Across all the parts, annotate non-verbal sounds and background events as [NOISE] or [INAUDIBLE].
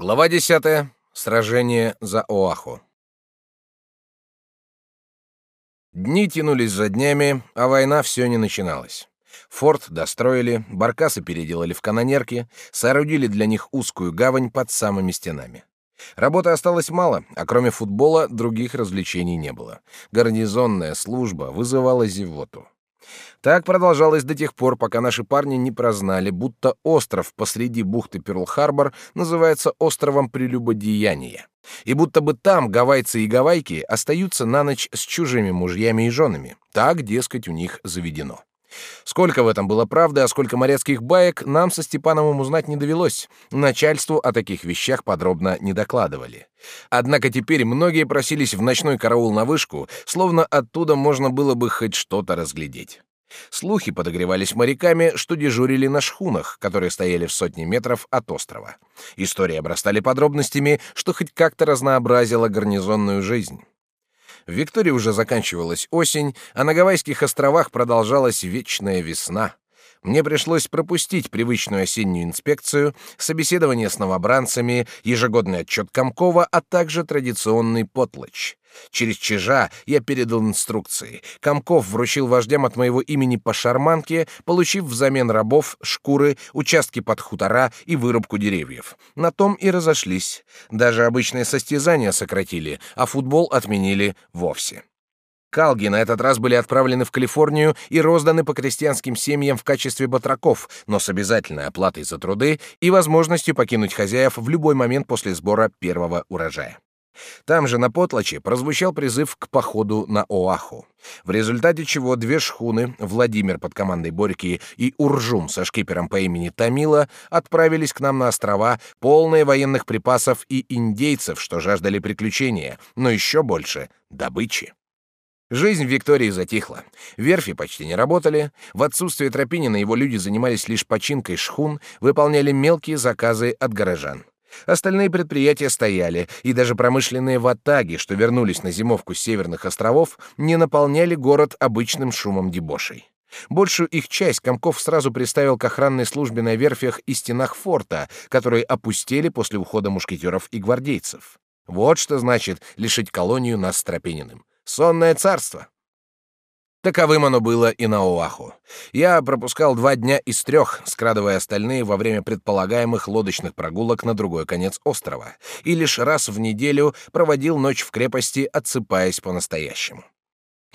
Глава 10. Сражение за Оаху. Дни тянулись за днями, а война все не начиналась. Форт достроили, баркасы переделали в канонерки, соорудили для них узкую гавань под самыми стенами. Работы осталось мало, а кроме футбола других развлечений не было. Гарнизонная служба вызывала зевоту. Так продолжалось до тех пор, пока наши парни не прознали, будто остров посреди бухты Пёрл-Харбор называется островом прелюбодеяния, и будто бы там гавайцы и гавайки остаются на ночь с чужими мужьями и женами. Так, дескать, у них заведено. Сколько в этом было правды, а сколько моряцких баек, нам со Степановым узнать не довелось. Начальству о таких вещах подробно не докладывали. Однако теперь многие просились в ночной караул на вышку, словно оттуда можно было бы хоть что-то разглядеть. Слухи подогревались моряками, что дежурили на шхунах, которые стояли в сотне метров от острова. Истории обрастали подробностями, что хоть как-то разнообразило гарнизонную жизнь. В Виктории уже заканчивалась осень, а на Гавайских островах продолжалась вечная весна. Мне пришлось пропустить привычную осеннюю инспекцию, собеседование с новобранцами, ежегодный отчет Комкова, а также традиционный потлач. Через чижа я передал инструкции. Комков вручил вождям от моего имени по шарманке, получив взамен рабов, шкуры, участки под хутора и вырубку деревьев. На том и разошлись. Даже обычные состязания сократили, а футбол отменили вовсе. Калги на этот раз были отправлены в Калифорнию и розданы по крестьянским семьям в качестве батраков, но с обязательной оплатой за труды и возможностью покинуть хозяев в любой момент после сбора первого урожая. Там же на Потлаче прозвучал призыв к походу на Оаху, в результате чего две шхуны, Владимир под командой Борьки и Уржум со шкипером по имени Тамила, отправились к нам на острова, полные военных припасов и индейцев, что жаждали приключения, но еще больше — добычи. Жизнь в Виктории затихла. Верфи почти не работали. В отсутствие Тропинина его люди занимались лишь починкой шхун, выполняли мелкие заказы от горожан. Остальные предприятия стояли, и даже промышленные ватаги, что вернулись на зимовку с северных островов, не наполняли город обычным шумом дебошей. Большую их часть Комков сразу приставил к охранной службе на верфях и стенах форта, которые опустели после ухода мушкетеров и гвардейцев. Вот что значит лишить колонию нас Тропининым. Сонное царство. Таковым оно было и на Оаху. Я пропускал два дня из трех, скрадывая остальные во время предполагаемых лодочных прогулок на другой конец острова, и лишь раз в неделю проводил ночь в крепости, отсыпаясь по-настоящему.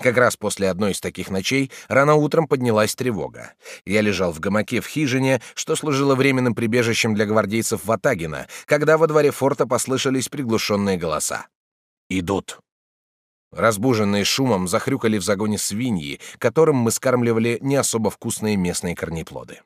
Как раз после одной из таких ночей рано утром поднялась тревога. Я лежал в гамаке в хижине, что служило временным прибежищем для гвардейцев Ватагина, когда во дворе форта послышались приглушенные голоса. «Идут!» Разбуженные шумом захрюкали в загоне свиньи, которым мы скармливали не особо вкусные местные корнеплоды.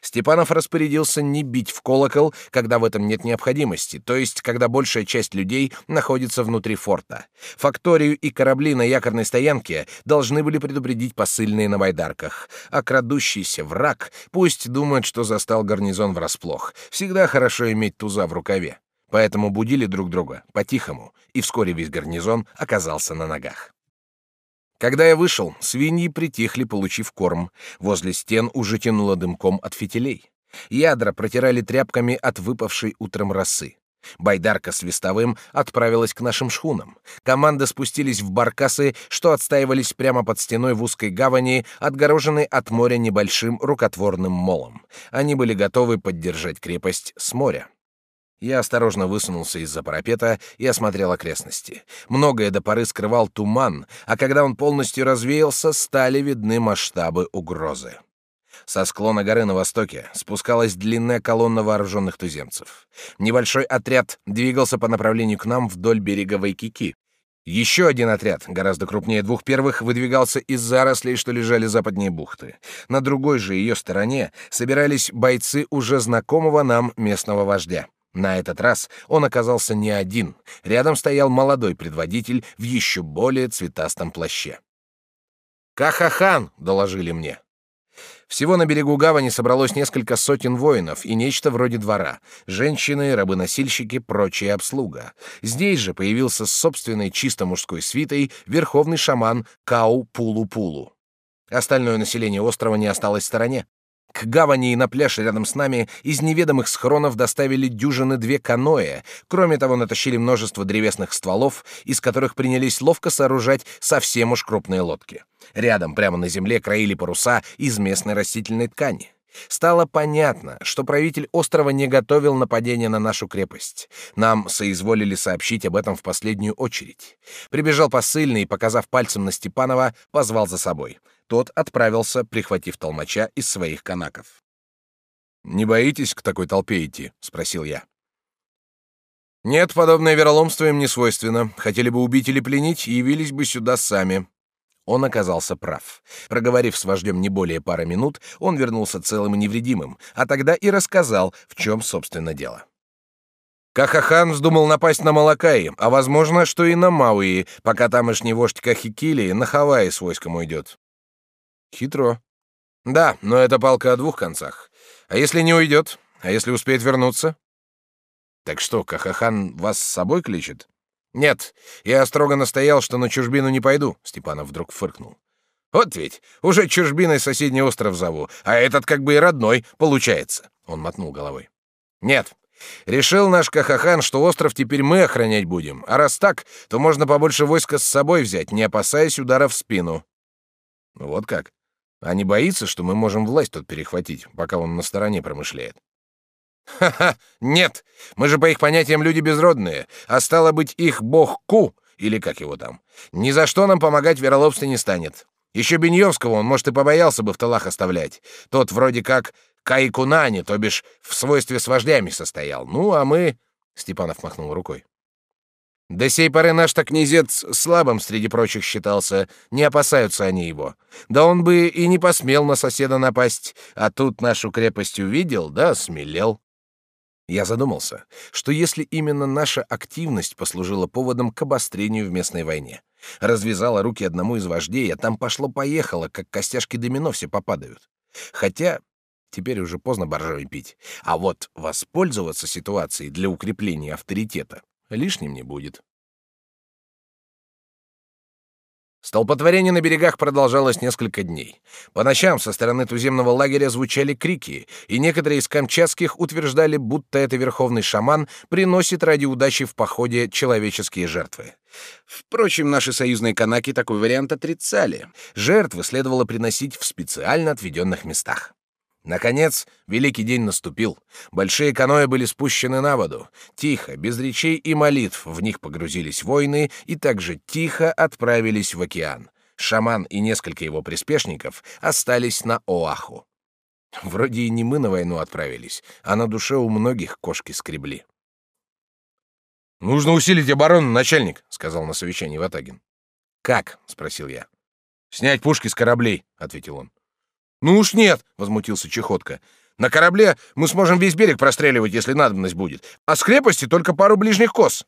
Степанов распорядился не бить в колокол, когда в этом нет необходимости, то есть когда большая часть людей находится внутри форта. Факторию и корабли на якорной стоянке должны были предупредить посыльные на байдарках, а крадущийся враг пусть думает, что застал гарнизон врасплох. Всегда хорошо иметь туза в рукаве. Поэтому будили друг друга по-тихому, и вскоре весь гарнизон оказался на ногах. Когда я вышел, свиньи притихли, получив корм. Возле стен уже тянуло дымком от фитилей. Ядра протирали тряпками от выпавшей утром росы. Байдарка с вестовым отправилась к нашим шхунам. Команды спустились в баркасы, что отстаивались прямо под стеной в узкой гавани, отгороженной от моря небольшим рукотворным молом. Они были готовы поддержать крепость с моря. Я осторожно высунулся из-за парапета и осмотрел окрестности. Многое до поры скрывал туман, а когда он полностью развеялся, стали видны масштабы угрозы. Со склона горы на востоке спускалась длинная колонна вооруженных туземцев. Небольшой отряд двигался по направлению к нам вдоль берега Вайкики. Еще один отряд, гораздо крупнее двух первых, выдвигался из зарослей, что лежали западнее бухты. На другой же ее стороне собирались бойцы уже знакомого нам местного вождя. На этот раз он оказался не один. Рядом стоял молодой предводитель в еще более цветастом плаще. «Кахахан!» — доложили мне. Всего на берегу гавани собралось несколько сотен воинов и нечто вроде двора. Женщины, рабы-носильщики, прочая обслуга. Здесь же появился с собственной чисто мужской свитой верховный шаман Кау Пулу-Пулу. Остальное население острова не осталось в стороне. К гавани и на пляж рядом с нами из неведомых схронов доставили дюжины две каноэ. Кроме того, натащили множество древесных стволов, из которых принялись ловко сооружать совсем уж крупные лодки. Рядом, прямо на земле, краили паруса из местной растительной ткани. Стало понятно, что правитель острова не готовил нападения на нашу крепость. Нам соизволили сообщить об этом в последнюю очередь. Прибежал посыльный и, показав пальцем на Степанова, позвал за собой. Тот отправился, прихватив толмача из своих канаков. «Не боитесь к такой толпе идти?» — спросил я. «Нет, подобное вероломство им не свойственно. Хотели бы убить или пленить, явились бы сюда сами». Он оказался прав. Проговорив с вождем не более пары минут, он вернулся целым и невредимым, а тогда и рассказал, в чем, собственно, дело. Кахахан вздумал напасть на Малакаи, а возможно, что и на Мауи, пока тамошний вождь Кахикили на Хавайи с войском уйдет. Хитро. Да, но это палка о двух концах. А если не уйдет? А если успеет вернуться? Так что, Кахахан вас с собой кличет? Нет, я строго настоял, что на чужбину не пойду, Степанов вдруг фыркнул. Вот ведь, уже чужбиной соседний остров зову, а этот как бы и родной, получается. Он мотнул головой. Нет, решил наш Кахахан, что остров теперь мы охранять будем, а раз так, то можно побольше войска с собой взять, не опасаясь удара в спину. Вот как? А не боится, что мы можем власть тут перехватить, пока он на стороне промышляет? Ха-ха, [LAUGHS] нет, мы же по их понятиям люди безродные, а стало быть, их бог Ку, или как его там, ни за что нам помогать в не станет. Еще Беньевского он, может, и побоялся бы в талах оставлять. Тот вроде как Кайкунани, то бишь в свойстве с вождями состоял. Ну, а мы... Степанов махнул рукой. До сей поры наш-то князец слабым среди прочих считался, не опасаются они его. Да он бы и не посмел на соседа напасть, а тут нашу крепость увидел, да смелел. Я задумался, что если именно наша активность послужила поводом к обострению в местной войне, развязала руки одному из вождей, а там пошло-поехало, как костяшки домино все попадают. Хотя теперь уже поздно боржоми пить, а вот воспользоваться ситуацией для укрепления авторитета лишним не будет. Столпотворение на берегах продолжалось несколько дней. По ночам со стороны туземного лагеря звучали крики, и некоторые из камчатских утверждали, будто это верховный шаман приносит ради удачи в походе человеческие жертвы. Впрочем, наши союзные канаки такой вариант отрицали. Жертвы следовало приносить в специально отведенных местах. Наконец, великий день наступил. Большие каноэ были спущены на воду. Тихо, без речей и молитв, в них погрузились воины и также тихо отправились в океан. Шаман и несколько его приспешников остались на Оаху. Вроде и не мы на войну отправились, а на душе у многих кошки скребли. «Нужно усилить оборону, начальник», — сказал на совещании Ватагин. «Как?» — спросил я. «Снять пушки с кораблей», — ответил он. Ну уж нет, возмутился Чехотка. На корабле мы сможем весь берег простреливать, если надобность будет, а с крепости только пару ближних кос.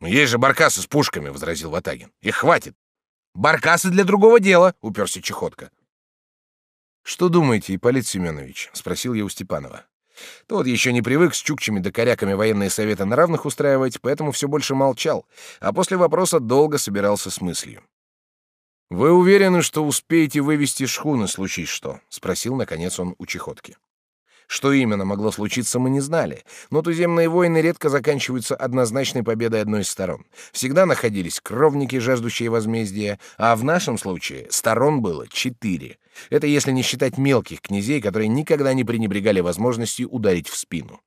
Но есть же баркасы с пушками, возразил Ватагин. Их хватит. Баркасы для другого дела, уперся Чехотка. Что думаете, Ипполит Семенович? спросил я у Степанова. Тот еще не привык с чукчами да коряками военные советы на равных устраивать, поэтому все больше молчал, а после вопроса долго собирался с мыслью. Вы уверены, что успеете вывести шхуны, случись что? спросил наконец он у чехотки. Что именно могло случиться, мы не знали, но туземные войны редко заканчиваются однозначной победой одной из сторон. Всегда находились кровники, жаждущие возмездия, а в нашем случае сторон было четыре. Это если не считать мелких князей, которые никогда не пренебрегали возможностью ударить в спину.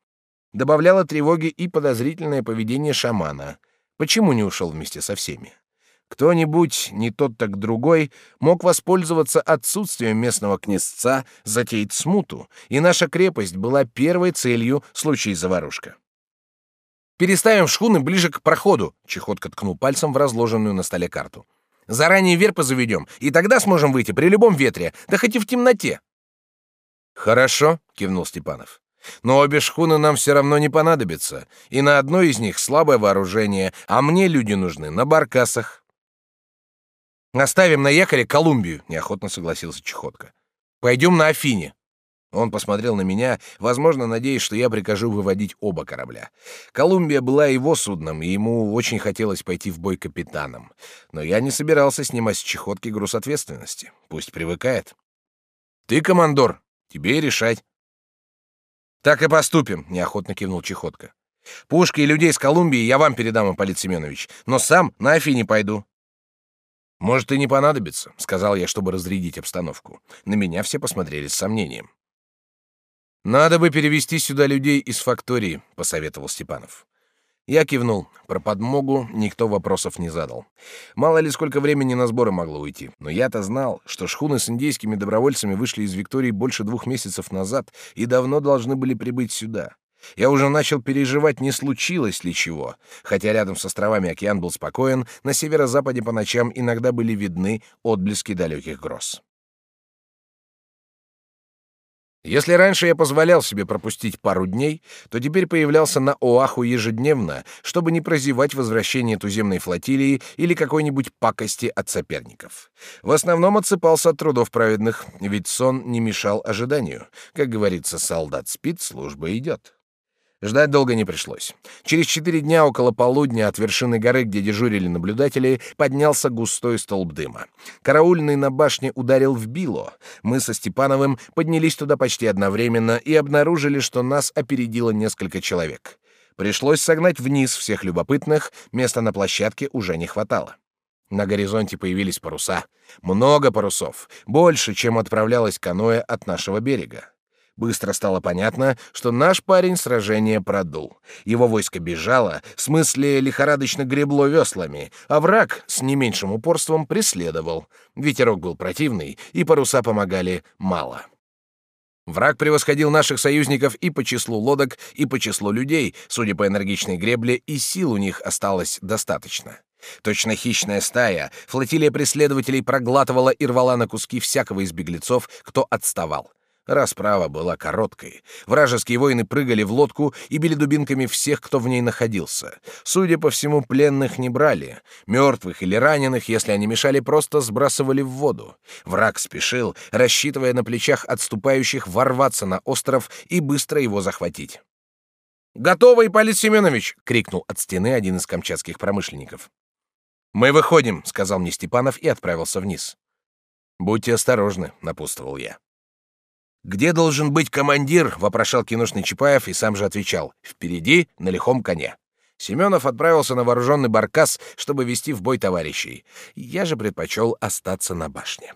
Добавляло тревоги и подозрительное поведение шамана. Почему не ушел вместе со всеми? Кто-нибудь, не тот так другой, мог воспользоваться отсутствием местного князца, затеять смуту, и наша крепость была первой целью в случае заварушка. «Переставим шхуны ближе к проходу», — Чехотка ткнул пальцем в разложенную на столе карту. «Заранее верпы заведем, и тогда сможем выйти при любом ветре, да хоть и в темноте». «Хорошо», — кивнул Степанов. «Но обе шхуны нам все равно не понадобятся, и на одной из них слабое вооружение, а мне люди нужны на баркасах». Оставим на якоре Колумбию, неохотно согласился Чехотка. Пойдем на Афине. Он посмотрел на меня, возможно, надеясь, что я прикажу выводить оба корабля. Колумбия была его судном, и ему очень хотелось пойти в бой капитаном. Но я не собирался снимать с Чехотки груз ответственности. Пусть привыкает. «Ты командор», Тебе решать. Так и поступим, неохотно кивнул Чехотка. Пушки и людей с Колумбии я вам передам, Ипполит Семенович, но сам на Афине пойду. Может, и не понадобится, сказал я, чтобы разрядить обстановку. На меня все посмотрели с сомнением. Надо бы перевести сюда людей из фактории, посоветовал Степанов. Я кивнул. Про подмогу никто вопросов не задал. Мало ли сколько времени на сборы могло уйти. Но я-то знал, что шхуны с индейскими добровольцами вышли из Виктории больше двух месяцев назад и давно должны были прибыть сюда. Я уже начал переживать, не случилось ли чего. Хотя рядом с островами океан был спокоен, на северо-западе по ночам иногда были видны отблески далеких гроз. Если раньше я позволял себе пропустить пару дней, то теперь появлялся на Оаху ежедневно, чтобы не прозевать возвращение туземной флотилии или какой-нибудь пакости от соперников. В основном отсыпался от трудов праведных, ведь сон не мешал ожиданию. Как говорится, солдат спит, служба идет. Ждать долго не пришлось. Через четыре дня около полудня от вершины горы, где дежурили наблюдатели, поднялся густой столб дыма. Караульный на башне ударил в било. Мы со Степановым поднялись туда почти одновременно и обнаружили, что нас опередило несколько человек. Пришлось согнать вниз всех любопытных, места на площадке уже не хватало. На горизонте появились паруса. Много парусов, больше, чем отправлялось каноэ от нашего берега. Быстро стало понятно, что наш парень сражение продул. Его войско бежало, в смысле лихорадочно гребло веслами, а враг с не меньшим упорством преследовал. Ветерок был противный, и паруса помогали мало. Враг превосходил наших союзников и по числу лодок, и по числу людей, судя по энергичной гребле, и сил у них осталось достаточно. Точно хищная стая, флотилия преследователей проглатывала и рвала на куски всякого из беглецов, кто отставал. Расправа была короткой. Вражеские воины прыгали в лодку и били дубинками всех, кто в ней находился. Судя по всему, пленных не брали. Мертвых или раненых, если они мешали, просто сбрасывали в воду. Враг спешил, рассчитывая на плечах отступающих ворваться на остров и быстро его захватить. «Готово, Ипполит Семенович!» — крикнул от стены один из камчатских промышленников. «Мы выходим», — сказал мне Степанов и отправился вниз. «Будьте осторожны», — напутствовал я. «Где должен быть командир?» — вопрошал киношный Чапаев и сам же отвечал. «Впереди, на лихом коне». Семенов отправился на вооруженный баркас, чтобы вести в бой товарищей. Я же предпочел остаться на башне.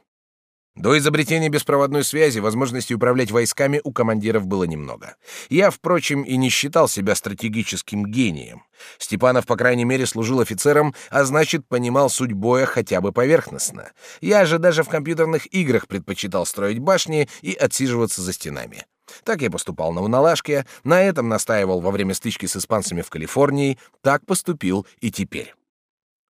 До изобретения беспроводной связи возможности управлять войсками у командиров было немного. Я, впрочем, и не считал себя стратегическим гением. Степанов, по крайней мере, служил офицером, а значит, понимал суть боя хотя бы поверхностно. Я же даже в компьютерных играх предпочитал строить башни и отсиживаться за стенами. Так я поступал на Уналашке, на этом настаивал во время стычки с испанцами в Калифорнии, так поступил и теперь.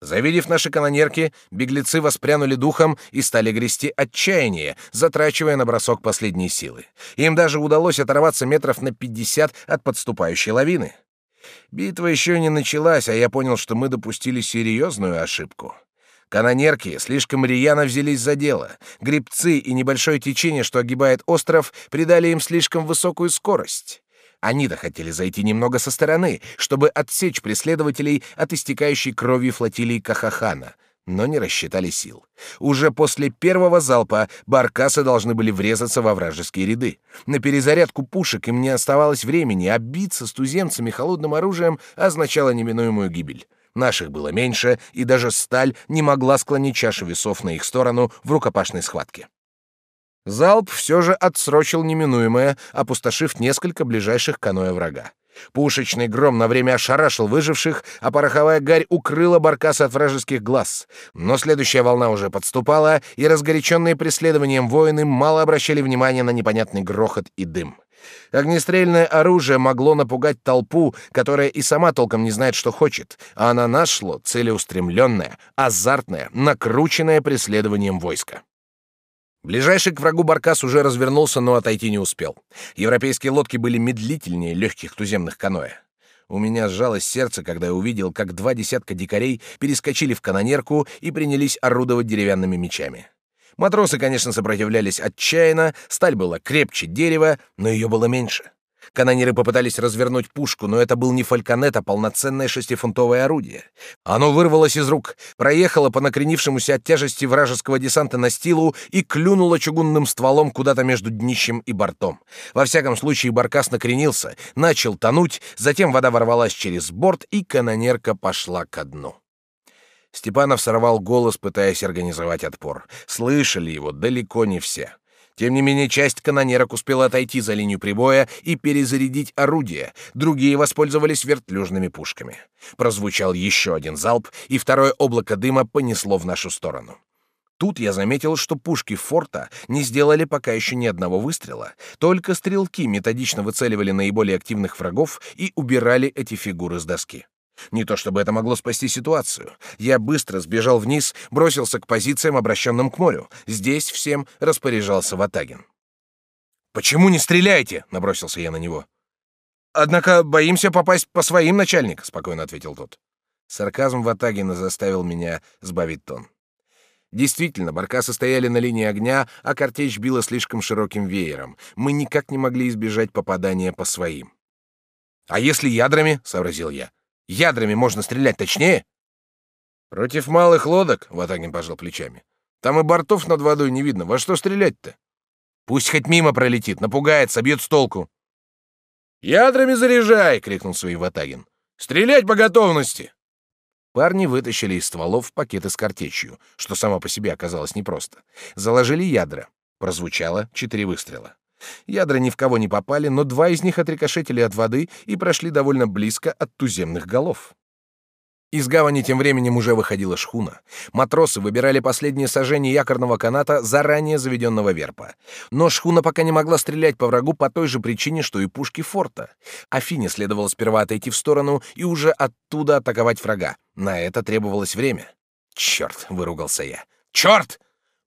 Завидев наши канонерки, беглецы воспрянули духом и стали грести отчаяние, затрачивая на бросок последние силы. Им даже удалось оторваться метров на пятьдесят от подступающей лавины. Битва еще не началась, а я понял, что мы допустили серьезную ошибку. Канонерки слишком рьяно взялись за дело. Грибцы и небольшое течение, что огибает остров, придали им слишком высокую скорость. Они-то хотели зайти немного со стороны, чтобы отсечь преследователей от истекающей кровью флотилии Кахахана, но не рассчитали сил. Уже после первого залпа баркасы должны были врезаться во вражеские ряды. На перезарядку пушек им не оставалось времени, а биться с туземцами холодным оружием означало неминуемую гибель. Наших было меньше, и даже сталь не могла склонить чашу весов на их сторону в рукопашной схватке. Залп все же отсрочил неминуемое, опустошив несколько ближайших каноэ врага. Пушечный гром на время ошарашил выживших, а пороховая гарь укрыла баркас от вражеских глаз. Но следующая волна уже подступала, и разгоряченные преследованием воины мало обращали внимания на непонятный грохот и дым. Огнестрельное оружие могло напугать толпу, которая и сама толком не знает, что хочет, а на нас шло целеустремленное, азартное, накрученное преследованием войска. Ближайший к врагу баркас уже развернулся, но отойти не успел. Европейские лодки были медлительнее легких туземных каноэ. У меня сжалось сердце, когда я увидел, как два десятка дикарей перескочили в канонерку и принялись орудовать деревянными мечами. Матросы, конечно, сопротивлялись отчаянно, сталь была крепче дерева, но ее было меньше. Канониры попытались развернуть пушку, но это был не фальконет, а полноценное шестифунтовое орудие. Оно вырвалось из рук, проехало по накренившемуся от тяжести вражеского десанта на стилу и клюнуло чугунным стволом куда-то между днищем и бортом. Во всяком случае, баркас накренился, начал тонуть, затем вода ворвалась через борт, и канонерка пошла ко дну. Степанов сорвал голос, пытаясь организовать отпор. Слышали его далеко не все. Тем не менее, часть канонерок успела отойти за линию прибоя и перезарядить орудия, другие воспользовались вертлюжными пушками. Прозвучал еще один залп, и второе облако дыма понесло в нашу сторону. Тут я заметил, что пушки форта не сделали пока еще ни одного выстрела, только стрелки методично выцеливали наиболее активных врагов и убирали эти фигуры с доски. Не то чтобы это могло спасти ситуацию. Я быстро сбежал вниз, бросился к позициям, обращенным к морю. Здесь всем распоряжался Ватагин. «Почему не стреляете?» — набросился я на него. «Однако боимся попасть по своим, начальник», — спокойно ответил тот. Сарказм Ватагина заставил меня сбавить тон. Действительно, баркасы стояли на линии огня, а картечь била слишком широким веером. Мы никак не могли избежать попадания по своим. «А если ядрами?» — сообразил я. Ядрами можно стрелять точнее. Против малых лодок, Ватагин пожал плечами. Там и бортов над водой не видно. Во что стрелять-то? Пусть хоть мимо пролетит, напугает, собьет с толку. Ядрами заряжай, крикнул свой Ватагин. Стрелять по готовности. Парни вытащили из стволов пакеты с картечью, что само по себе оказалось непросто. Заложили ядра. Прозвучало четыре выстрела. Ядра ни в кого не попали, но два из них отрикошетили от воды и прошли довольно близко от туземных голов. Из гавани тем временем уже выходила шхуна. Матросы выбирали последние сажения якорного каната заранее заведенного верпа. Но шхуна пока не могла стрелять по врагу по той же причине, что и пушки форта. Афине следовало сперва отойти в сторону и уже оттуда атаковать врага. На это требовалось время. «Черт!» — выругался я. «Черт!»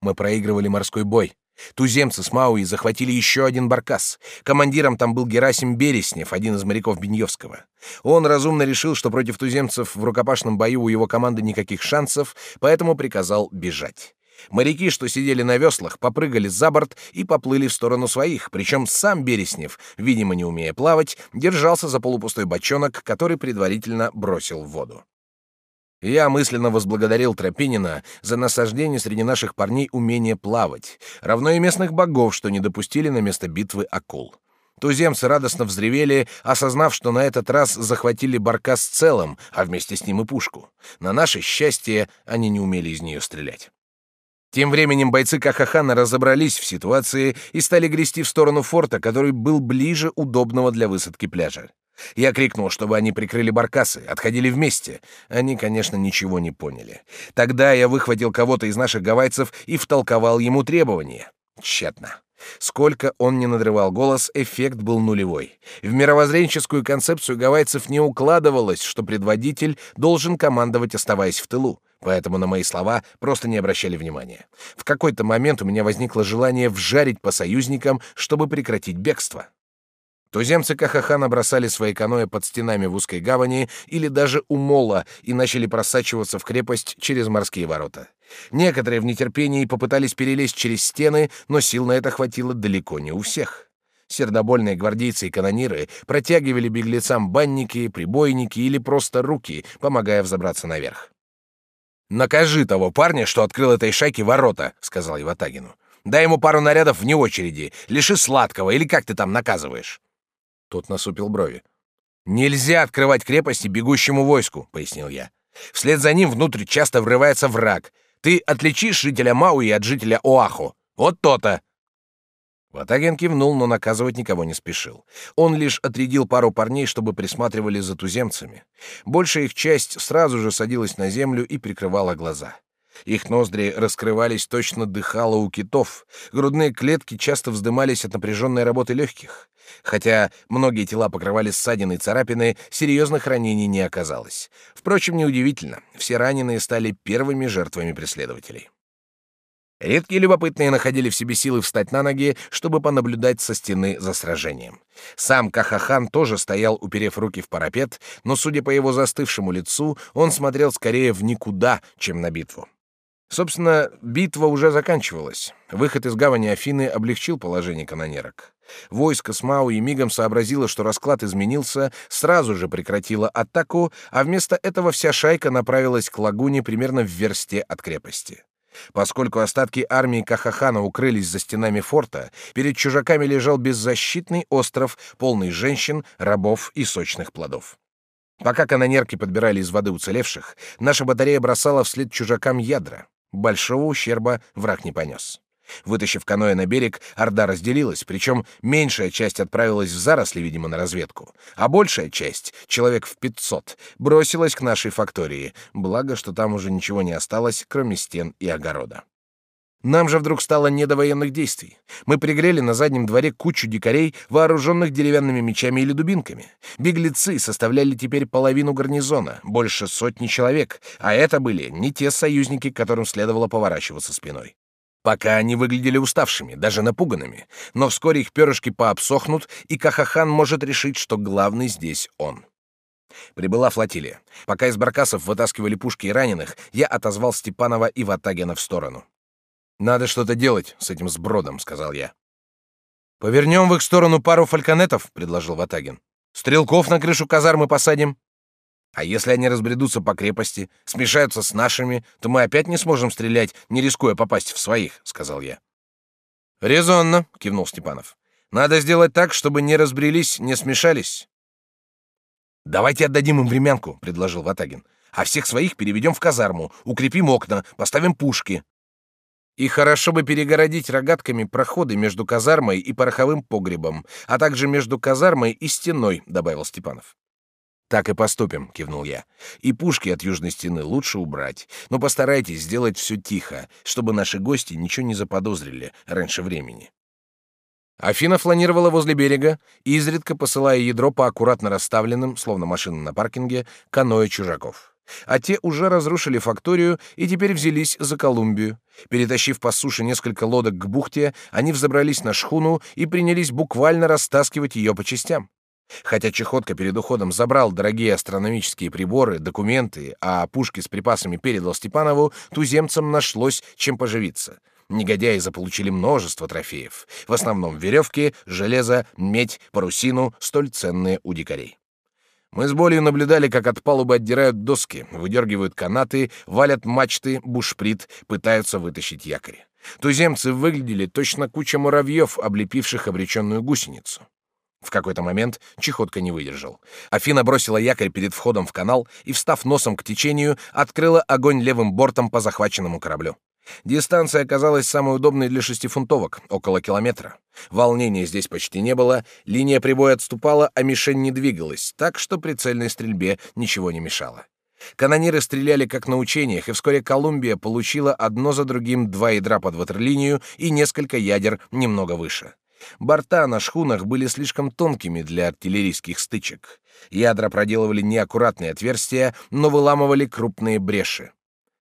Мы проигрывали морской бой. Туземцы с Мауи захватили еще один баркас. Командиром там был Герасим Береснев, один из моряков Беньевского. Он разумно решил, что против туземцев в рукопашном бою у его команды никаких шансов, поэтому приказал бежать. Моряки, что сидели на веслах, попрыгали за борт и поплыли в сторону своих, причем сам Береснев, видимо, не умея плавать, держался за полупустой бочонок, который предварительно бросил в воду. Я мысленно возблагодарил Тропинина за насаждение среди наших парней умения плавать, равно и местных богов, что не допустили на место битвы акул. Туземцы радостно взревели, осознав, что на этот раз захватили баркас целым, а вместе с ним и пушку. На наше счастье, они не умели из нее стрелять. Тем временем бойцы Кахахана разобрались в ситуации и стали грести в сторону форта, который был ближе удобного для высадки пляжа. Я крикнул, чтобы они прикрыли баркасы, отходили вместе. Они, конечно, ничего не поняли. Тогда я выхватил кого-то из наших гавайцев и втолковал ему требования. Тщетно. Сколько он не надрывал голос, эффект был нулевой. В мировоззренческую концепцию гавайцев не укладывалось, что предводитель должен командовать, оставаясь в тылу, поэтому на мои слова просто не обращали внимания. В какой-то момент у меня возникло желание вжарить по союзникам, чтобы прекратить бегство. Туземцы Кахахана бросали свои каноэ под стенами в узкой гавани или даже у мола и начали просачиваться в крепость через морские ворота. Некоторые в нетерпении попытались перелезть через стены, но сил на это хватило далеко не у всех. Сердобольные гвардейцы и канониры протягивали беглецам банники, прибойники или просто руки, помогая взобраться наверх. «Накажи того парня, что открыл этой шайке ворота», — сказал Иватагину. «Дай ему пару нарядов вне очереди, лиши сладкого, или как ты там наказываешь?» Тот насупил брови. «Нельзя открывать крепости бегущему войску», — пояснил я. «Вслед за ним внутрь часто врывается враг. Ты отличишь жителя Мауи от жителя Оаху. Вот то-то!» Ватаген кивнул, но наказывать никого не спешил. Он лишь отрядил пару парней, чтобы присматривали за туземцами. Большая их часть сразу же садилась на землю и прикрывала глаза. Их ноздри раскрывались точно дыхало у китов, грудные клетки часто вздымались от напряженной работы легких. Хотя многие тела покрывали ссадины и царапины, серьезных ранений не оказалось. Впрочем, неудивительно, все раненые стали первыми жертвами преследователей. Редкие любопытные находили в себе силы встать на ноги, чтобы понаблюдать со стены за сражением. Сам Кахахан тоже стоял, уперев руки в парапет, но, судя по его застывшему лицу, он смотрел скорее в никуда, чем на битву. Собственно, битва уже заканчивалась. Выход из гавани Афины облегчил положение канонерок. Войско Смау и мигом сообразило, что расклад изменился, сразу же прекратило атаку, а вместо этого вся шайка направилась к лагуне примерно в версте от крепости. Поскольку остатки армии Кахахана укрылись за стенами форта, перед чужаками лежал беззащитный остров, полный женщин, рабов и сочных плодов. Пока канонерки подбирали из воды уцелевших, наша батарея бросала вслед чужакам ядра. Большого ущерба враг не понес. Вытащив каноэ на берег, орда разделилась, причем меньшая часть отправилась в заросли, видимо, на разведку, а большая часть, человек в пятьсот, бросилась к нашей фактории, благо, что там уже ничего не осталось, кроме стен и огорода. Нам же вдруг стало не до военных действий. Мы пригрели на заднем дворе кучу дикарей, вооруженных деревянными мечами или дубинками. Беглецы составляли теперь половину гарнизона, больше сотни человек, а это были не те союзники, к которым следовало поворачиваться спиной. Пока они выглядели уставшими, даже напуганными, но вскоре их перышки пообсохнут, и Кахахан может решить, что главный здесь он. Прибыла флотилия. Пока из баркасов вытаскивали пушки и раненых, я отозвал Степанова и Ватагина в сторону. «Надо что-то делать с этим сбродом», — сказал я. «Повернем в их сторону пару фальконетов», — предложил Ватагин. «Стрелков на крышу казармы посадим. А если они разбредутся по крепости, смешаются с нашими, то мы опять не сможем стрелять, не рискуя попасть в своих, сказал я. Резонно, кивнул Степанов. Надо сделать так, чтобы не разбрелись, не смешались. Давайте отдадим им времянку, предложил Ватагин. А всех своих переведем в казарму, укрепим окна, поставим пушки. И хорошо бы перегородить рогатками проходы между казармой и пороховым погребом, а также между казармой и стеной, добавил Степанов. Так и поступим, кивнул я. И пушки от южной стены лучше убрать, но постарайтесь сделать все тихо, чтобы наши гости ничего не заподозрили раньше времени. Афина фланировала возле берега, изредка посылая ядро по аккуратно расставленным, словно машины на паркинге, каноэ чужаков. А те уже разрушили факторию и теперь взялись за Колумбию. Перетащив по суше несколько лодок к бухте, они взобрались на шхуну и принялись буквально растаскивать ее по частям. Хотя Чехотка перед уходом забрал дорогие астрономические приборы, документы, а пушки с припасами передал Степанову, туземцам нашлось чем поживиться. Негодяи заполучили множество трофеев, в основном веревки, железо, медь, парусину, столь ценные у дикарей. Мы с болью наблюдали, как от палубы отдирают доски, выдергивают канаты, валят мачты, бушприт, пытаются вытащить якорь. Туземцы выглядели точно куча муравьев, облепивших обреченную гусеницу. В какой-то момент чехотка не выдержал. Афина бросила якорь перед входом в канал и, встав носом к течению, открыла огонь левым бортом по захваченному кораблю. Дистанция оказалась самой удобной для шестифунтовок, около километра. Волнения здесь почти не было, линия прибоя отступала, а мишень не двигалась, так что прицельной стрельбе ничего не мешало. Канониры стреляли как на учениях, и вскоре Колумбия получила одно за другим два ядра под ватерлинию и несколько ядер немного выше. Борта на шхунах были слишком тонкими для артиллерийских стычек. Ядра проделывали неаккуратные отверстия, но выламывали крупные бреши.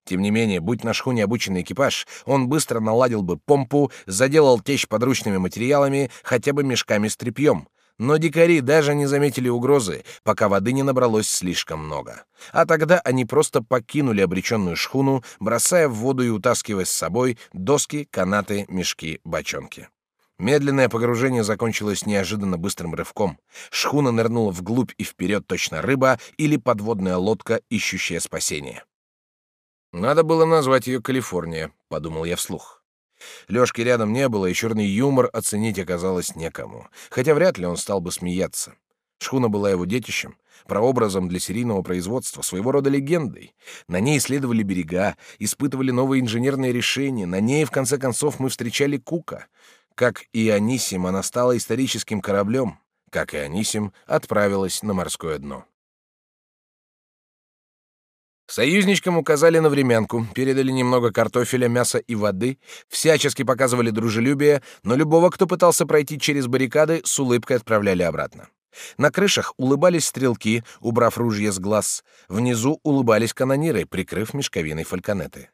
Тем не менее, будь на шхуне обученный экипаж, он быстро наладил бы помпу, заделал течь подручными материалами, хотя бы мешками с тряпьем. Но дикари даже не заметили угрозы, пока воды не набралось слишком много. А тогда они просто покинули обреченную шхуну, бросая в воду и утаскивая с собой доски, канаты, мешки, бочонки. Медленное погружение закончилось неожиданно быстрым рывком. Шхуна нырнула вглубь и вперед точно рыба или подводная лодка, ищущая спасение. «Надо было назвать ее Калифорния», — подумал я вслух. Лёшки рядом не было, и черный юмор оценить оказалось некому, хотя вряд ли он стал бы смеяться. Шхуна была его детищем, прообразом для серийного производства, своего рода легендой. На ней исследовали берега, испытывали новые инженерные решения, на ней, в конце концов, мы встречали Кука — как и Анисим, она стала историческим кораблем, как и Анисим отправилась на морское дно. Союзничкам указали на времянку, передали немного картофеля, мяса и воды, всячески показывали дружелюбие, но любого, кто пытался пройти через баррикады, с улыбкой отправляли обратно. На крышах улыбались стрелки, убрав ружья с глаз. Внизу улыбались канониры, прикрыв мешковиной фальконеты.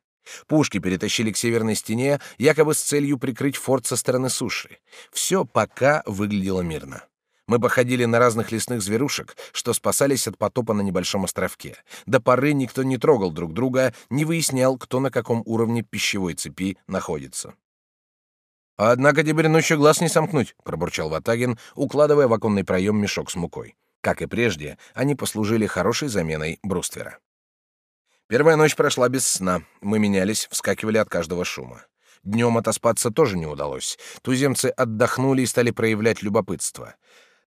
Пушки перетащили к северной стене, якобы с целью прикрыть форт со стороны суши. Все пока выглядело мирно. Мы походили на разных лесных зверушек, что спасались от потопа на небольшом островке. До поры никто не трогал друг друга, не выяснял, кто на каком уровне пищевой цепи находится. «Однако теперь ночью глаз не сомкнуть», — пробурчал Ватагин, укладывая в оконный проем мешок с мукой. Как и прежде, они послужили хорошей заменой бруствера. Первая ночь прошла без сна. Мы менялись, вскакивали от каждого шума. Днем отоспаться тоже не удалось. Туземцы отдохнули и стали проявлять любопытство.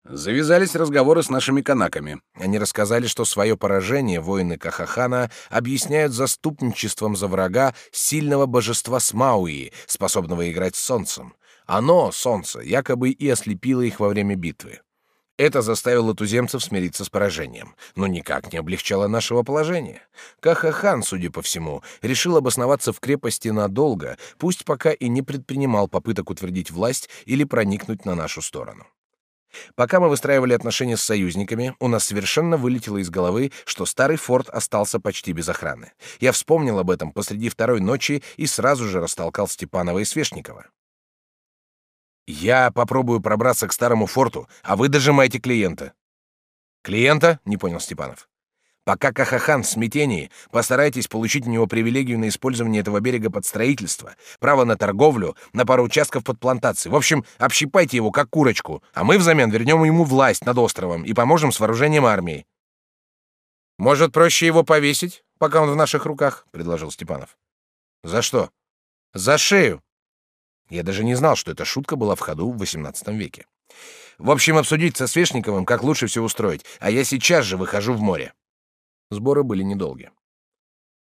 Завязались разговоры с нашими канаками. Они рассказали, что свое поражение воины Кахахана объясняют заступничеством за врага сильного божества Смауи, способного играть с солнцем. Оно, солнце, якобы и ослепило их во время битвы. Это заставило туземцев смириться с поражением, но никак не облегчало нашего положения. Кахахан, судя по всему, решил обосноваться в крепости надолго, пусть пока и не предпринимал попыток утвердить власть или проникнуть на нашу сторону. Пока мы выстраивали отношения с союзниками, у нас совершенно вылетело из головы, что старый форт остался почти без охраны. Я вспомнил об этом посреди второй ночи и сразу же растолкал Степанова и Свешникова. Я попробую пробраться к старому форту, а вы дожимайте клиента. Клиента? Не понял Степанов. Пока Кахахан в смятении, постарайтесь получить у него привилегию на использование этого берега под строительство, право на торговлю, на пару участков под плантацией. В общем, общипайте его как курочку, а мы взамен вернем ему власть над островом и поможем с вооружением армии. Может, проще его повесить, пока он в наших руках, предложил Степанов. За что? За шею. Я даже не знал, что эта шутка была в ходу в XVIII веке. В общем, обсудить со Свешниковым, как лучше все устроить, а я сейчас же выхожу в море. Сборы были недолги.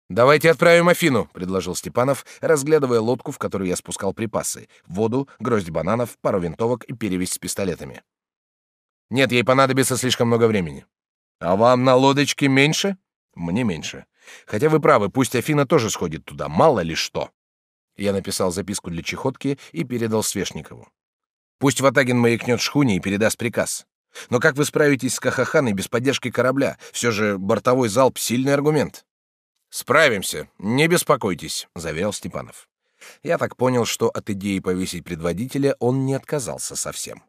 «Давайте отправим Афину», — предложил Степанов, разглядывая лодку, в которую я спускал припасы — воду, гроздь бананов, пару винтовок и перевязь с пистолетами. «Нет, ей понадобится слишком много времени». «А вам на лодочке меньше?» «Мне меньше. Хотя вы правы, пусть Афина тоже сходит туда, мало ли что». Я написал записку для чехотки и передал Свешникову. Пусть Ватагин маякнет шхуне и передаст приказ. Но как вы справитесь с Кахаханой без поддержки корабля? Все же бортовой залп — сильный аргумент. «Справимся, не беспокойтесь», — заверил Степанов. Я так понял, что от идеи повесить предводителя он не отказался совсем.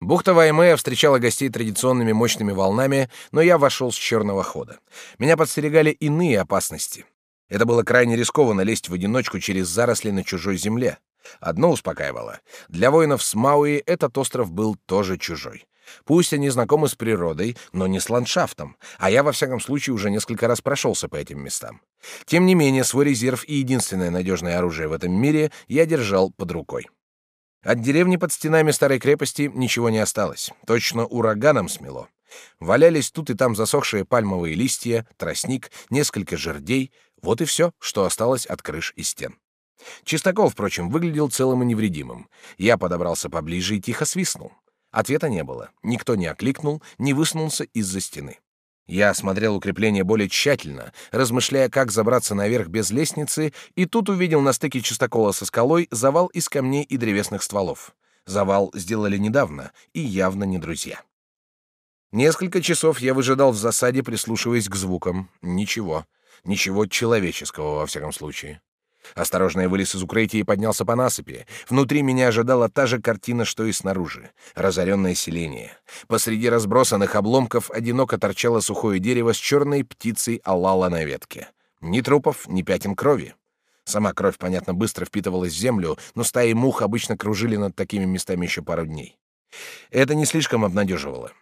Бухта Ваймея встречала гостей традиционными мощными волнами, но я вошел с черного хода. Меня подстерегали иные опасности. Это было крайне рискованно лезть в одиночку через заросли на чужой земле. Одно успокаивало. Для воинов с Мауи этот остров был тоже чужой. Пусть они знакомы с природой, но не с ландшафтом, а я, во всяком случае, уже несколько раз прошелся по этим местам. Тем не менее, свой резерв и единственное надежное оружие в этом мире я держал под рукой. От деревни под стенами старой крепости ничего не осталось. Точно ураганом смело. Валялись тут и там засохшие пальмовые листья, тростник, несколько жердей, вот и все, что осталось от крыш и стен. Чистокол, впрочем, выглядел целым и невредимым. Я подобрался поближе и тихо свистнул. Ответа не было. Никто не окликнул, не высунулся из-за стены. Я осмотрел укрепление более тщательно, размышляя, как забраться наверх без лестницы, и тут увидел на стыке чистокола со скалой завал из камней и древесных стволов. Завал сделали недавно, и явно не друзья. Несколько часов я выжидал в засаде, прислушиваясь к звукам. Ничего. Ничего человеческого, во всяком случае. Осторожно я вылез из укрытия и поднялся по насыпи. Внутри меня ожидала та же картина, что и снаружи. Разоренное селение. Посреди разбросанных обломков одиноко торчало сухое дерево с черной птицей алала на ветке. Ни трупов, ни пятен крови. Сама кровь, понятно, быстро впитывалась в землю, но стаи мух обычно кружили над такими местами еще пару дней. Это не слишком обнадеживало.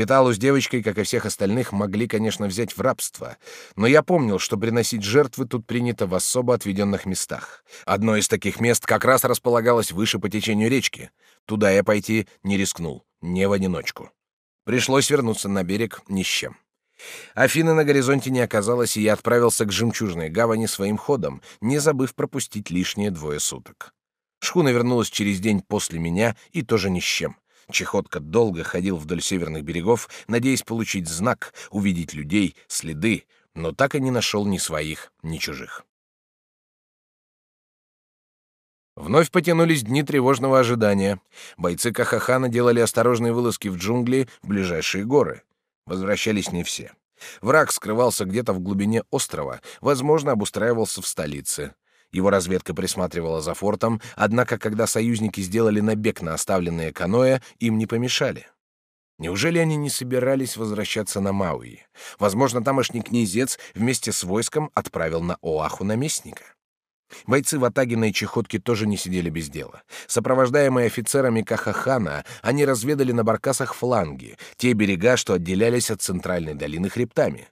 Питалу с девочкой, как и всех остальных, могли, конечно, взять в рабство, но я помнил, что приносить жертвы тут принято в особо отведенных местах. Одно из таких мест как раз располагалось выше по течению речки. Туда я пойти не рискнул, не в одиночку. Пришлось вернуться на берег ни с чем. Афины на горизонте не оказалось, и я отправился к жемчужной гавани своим ходом, не забыв пропустить лишние двое суток. Шхуна вернулась через день после меня и тоже ни с чем. Чехотка долго ходил вдоль северных берегов, надеясь получить знак, увидеть людей, следы, но так и не нашел ни своих, ни чужих. Вновь потянулись дни тревожного ожидания. Бойцы Кахахана делали осторожные вылазки в джунгли, в ближайшие горы. Возвращались не все. Враг скрывался где-то в глубине острова, возможно, обустраивался в столице. Его разведка присматривала за фортом, однако, когда союзники сделали набег на оставленные каноэ, им не помешали. Неужели они не собирались возвращаться на Мауи? Возможно, тамошний князец вместе с войском отправил на Оаху наместника. Бойцы Ватагина и Чехотки тоже не сидели без дела. Сопровождаемые офицерами Кахахана, они разведали на баркасах фланги, те берега, что отделялись от центральной долины хребтами.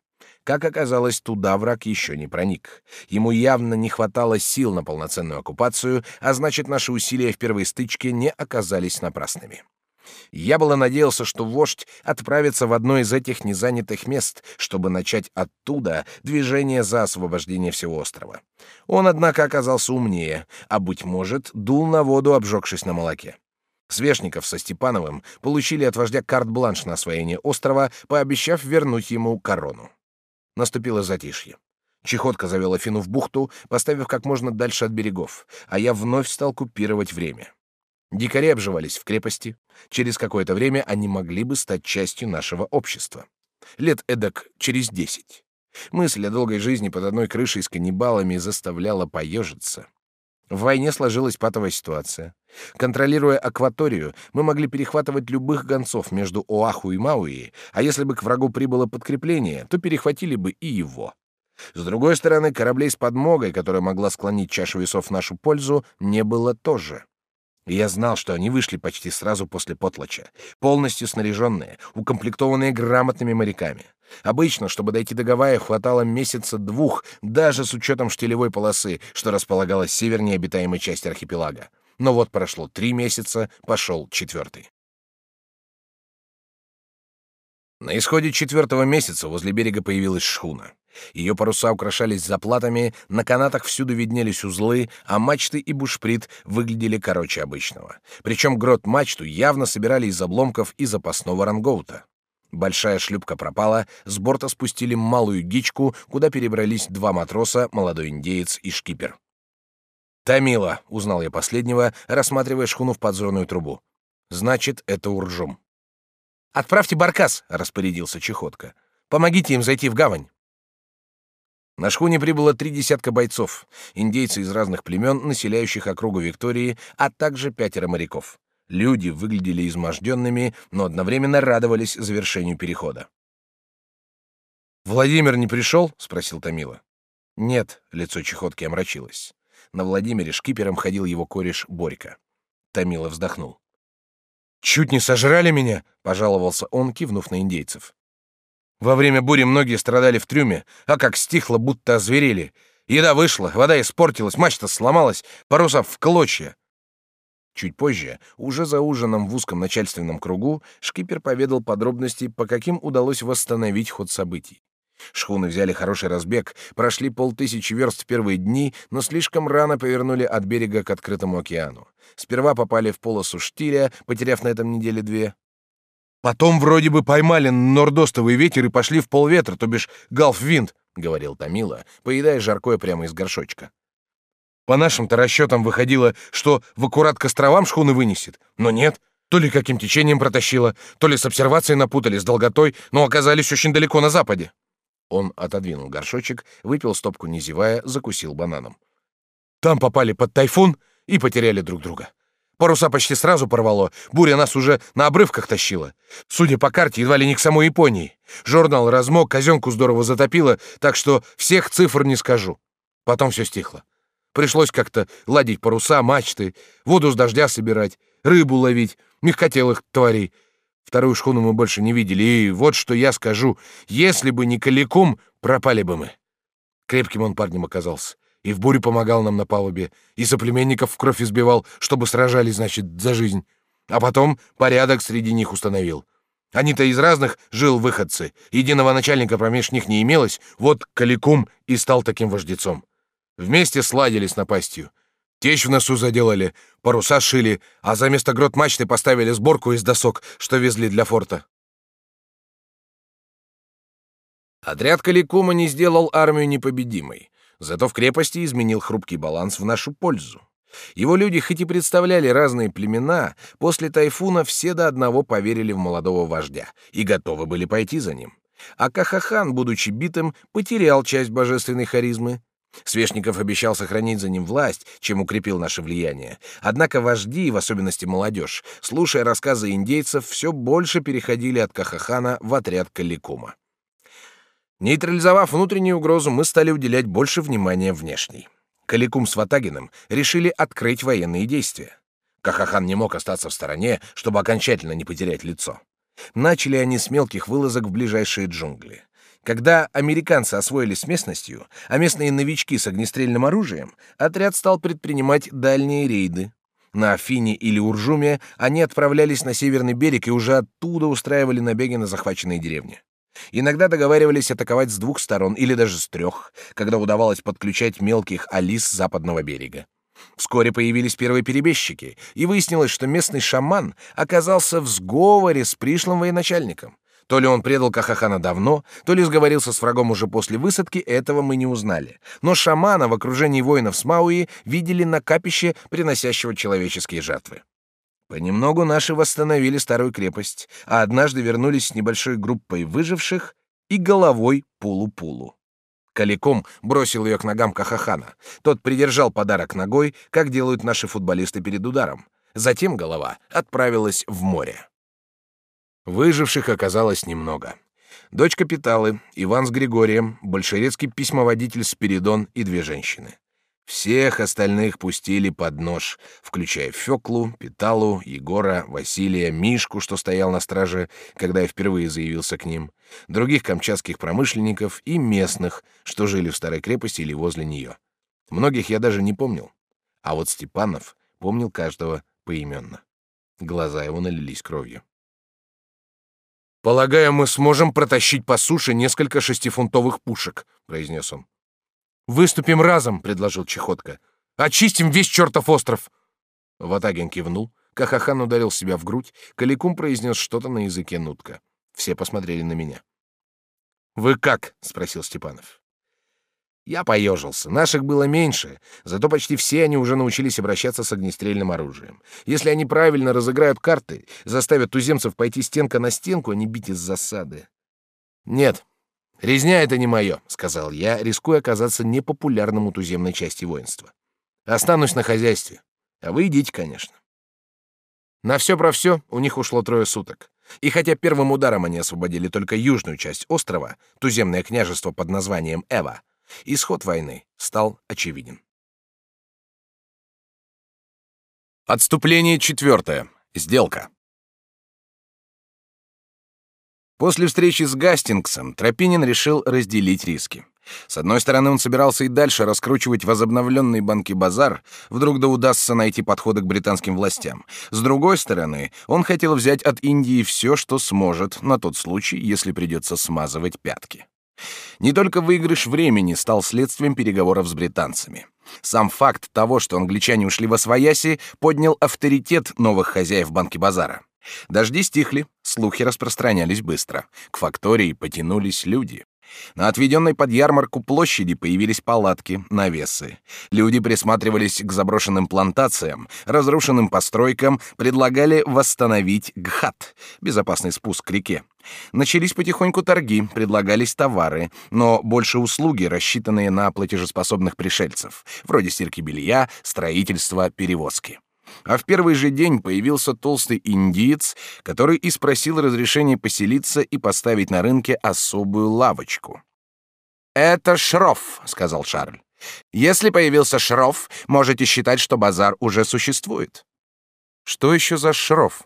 Как оказалось, туда враг еще не проник. Ему явно не хватало сил на полноценную оккупацию, а значит, наши усилия в первой стычке не оказались напрасными. Я было надеялся, что вождь отправится в одно из этих незанятых мест, чтобы начать оттуда движение за освобождение всего острова. Он, однако, оказался умнее, а, быть может, дул на воду, обжегшись на молоке. Свешников со Степановым получили от вождя карт-бланш на освоение острова, пообещав вернуть ему корону. Наступило затишье. Чехотка завел Афину в бухту, поставив как можно дальше от берегов, а я вновь стал купировать время. Дикари обживались в крепости. Через какое-то время они могли бы стать частью нашего общества. Лет эдак через десять. Мысль о долгой жизни под одной крышей с каннибалами заставляла поежиться. В войне сложилась патовая ситуация. Контролируя акваторию, мы могли перехватывать любых гонцов между Оаху и Мауи, а если бы к врагу прибыло подкрепление, то перехватили бы и его. С другой стороны, кораблей с подмогой, которая могла склонить чашу весов в нашу пользу, не было тоже. И я знал, что они вышли почти сразу после Потлача, полностью снаряженные, укомплектованные грамотными моряками. Обычно, чтобы дойти до Гавайи, хватало месяца двух, даже с учетом штилевой полосы, что располагалась севернее обитаемой части архипелага. Но вот прошло три месяца, пошел четвертый. На исходе четвертого месяца возле берега появилась шхуна. Ее паруса украшались заплатами, на канатах всюду виднелись узлы, а мачты и бушприт выглядели короче обычного. Причем грот-мачту явно собирали из обломков и запасного рангоута. Большая шлюпка пропала, с борта спустили малую гичку, куда перебрались два матроса, молодой индеец и шкипер. «Тамила», — узнал я последнего, рассматривая шхуну в подзорную трубу. «Значит, это Уржум». «Отправьте баркас», — распорядился Чехотка. «Помогите им зайти в гавань». На шхуне прибыло три десятка бойцов, индейцы из разных племен, населяющих округу Виктории, а также пятеро моряков. Люди выглядели изможденными, но одновременно радовались завершению перехода. «Владимир не пришел?» — спросил Томила. «Нет», — лицо Чехотки омрачилось. На Владимире шкипером ходил его кореш Борька. Томила вздохнул. «Чуть не сожрали меня!» — пожаловался он, кивнув на индейцев. Во время бури многие страдали в трюме, а как стихло, будто озверели. Еда вышла, вода испортилась, мачта сломалась, паруса в клочья. Чуть позже, уже за ужином в узком начальственном кругу, шкипер поведал подробности, по каким удалось восстановить ход событий. Шхуны взяли хороший разбег, прошли полтысячи верст в первые дни, но слишком рано повернули от берега к открытому океану. Сперва попали в полосу штиля, потеряв на этом неделе две, Потом вроде бы поймали нордостовый ветер и пошли в полветра, то бишь галф-винт, — говорил Томила, поедая жаркое прямо из горшочка. По нашим-то расчетам выходило, что в аккурат к островам шхуны вынесет. Но нет, то ли каким течением протащило, то ли с обсервацией напутали с долготой, но оказались очень далеко на западе. Он отодвинул горшочек, выпил стопку не зевая, закусил бананом. Там попали под тайфун и потеряли друг друга. Паруса почти сразу порвало, буря нас уже на обрывках тащила. Судя по карте, едва ли не к самой Японии. Журнал размок, казенку здорово затопило, так что всех цифр не скажу. Потом все стихло. Пришлось как-то ладить паруса, мачты, воду с дождя собирать, рыбу ловить, мягкотелых тварей. Вторую шхуну мы больше не видели, и вот что я скажу. Если бы не Каликум, пропали бы мы. Крепким он парнем оказался и в бурю помогал нам на палубе, и соплеменников в кровь избивал, чтобы сражались, значит, за жизнь. А потом порядок среди них установил. Они-то из разных жил выходцы, единого начальника промеж них не имелось, вот Каликум и стал таким вождецом. Вместе сладили с напастью. Течь в носу заделали, паруса шили, а за место грот мачты поставили сборку из досок, что везли для форта. Отряд Каликума не сделал армию непобедимой. Зато в крепости изменил хрупкий баланс в нашу пользу. Его люди хоть и представляли разные племена, после тайфуна все до одного поверили в молодого вождя и готовы были пойти за ним. А Кахахан, будучи битым, потерял часть божественной харизмы. Свешников обещал сохранить за ним власть, чем укрепил наше влияние. Однако вожди, в особенности молодежь, слушая рассказы индейцев, все больше переходили от Кахахана в отряд Каликума. Нейтрализовав внутреннюю угрозу, мы стали уделять больше внимания внешней. Каликум с Ватагиным решили открыть военные действия. Кахахан не мог остаться в стороне, чтобы окончательно не потерять лицо. Начали они с мелких вылазок в ближайшие джунгли. Когда американцы освоились с местностью, а местные новички с огнестрельным оружием, отряд стал предпринимать дальние рейды. На Афине или Уржуме они отправлялись на северный берег и уже оттуда устраивали набеги на захваченные деревни. Иногда договаривались атаковать с двух сторон или даже с трех, когда удавалось подключать мелких алис с западного берега. Вскоре появились первые перебежчики, и выяснилось, что местный шаман оказался в сговоре с пришлым военачальником. То ли он предал Кахахана давно, то ли сговорился с врагом уже после высадки, этого мы не узнали. Но шамана в окружении воинов с Мауи видели на капище, приносящего человеческие жертвы. Понемногу наши восстановили старую крепость, а однажды вернулись с небольшой группой выживших и головой Пулу-Пулу. Каликом бросил ее к ногам Кахахана. Тот придержал подарок ногой, как делают наши футболисты перед ударом. Затем голова отправилась в море. Выживших оказалось немного. Дочь капиталы, Иван с Григорием, большерецкий письмоводитель Спиридон и две женщины. Всех остальных пустили под нож, включая Фёклу, Питалу, Егора, Василия, Мишку, что стоял на страже, когда я впервые заявился к ним, других камчатских промышленников и местных, что жили в старой крепости или возле нее. Многих я даже не помнил. А вот Степанов помнил каждого поименно. Глаза его налились кровью. «Полагаю, мы сможем протащить по суше несколько шестифунтовых пушек», — произнес он. «Выступим разом», — предложил Чехотка. «Очистим весь чертов остров». Ватагин кивнул, Кахахан ударил себя в грудь, Каликум произнес что-то на языке нутка. Все посмотрели на меня. «Вы как?» — спросил Степанов. Я поежился. Наших было меньше, зато почти все они уже научились обращаться с огнестрельным оружием. Если они правильно разыграют карты, заставят туземцев пойти стенка на стенку, а не бить из засады. Нет, резня это не мое, сказал я, рискуя оказаться непопулярным у туземной части воинства. Останусь на хозяйстве. А вы идите, конечно. На все про все у них ушло трое суток. И хотя первым ударом они освободили только южную часть острова, туземное княжество под названием Эва, Исход войны стал очевиден. Отступление четвертое. Сделка. После встречи с Гастингсом Тропинин решил разделить риски. С одной стороны, он собирался и дальше раскручивать возобновленный банки базар, вдруг да удастся найти подходы к британским властям. С другой стороны, он хотел взять от Индии все, что сможет, на тот случай, если придется смазывать пятки. Не только выигрыш времени стал следствием переговоров с британцами. Сам факт того, что англичане ушли во свояси, поднял авторитет новых хозяев банки базара. Дожди стихли, слухи распространялись быстро. К фактории потянулись люди. На отведенной под ярмарку площади появились палатки, навесы. Люди присматривались к заброшенным плантациям, разрушенным постройкам, предлагали восстановить гхат — безопасный спуск к реке. Начались потихоньку торги, предлагались товары, но больше услуги, рассчитанные на платежеспособных пришельцев, вроде стирки белья, строительства, перевозки. А в первый же день появился толстый индиец, который и спросил разрешения поселиться и поставить на рынке особую лавочку. «Это шроф», — сказал Шарль. «Если появился шроф, можете считать, что базар уже существует». «Что еще за шроф?»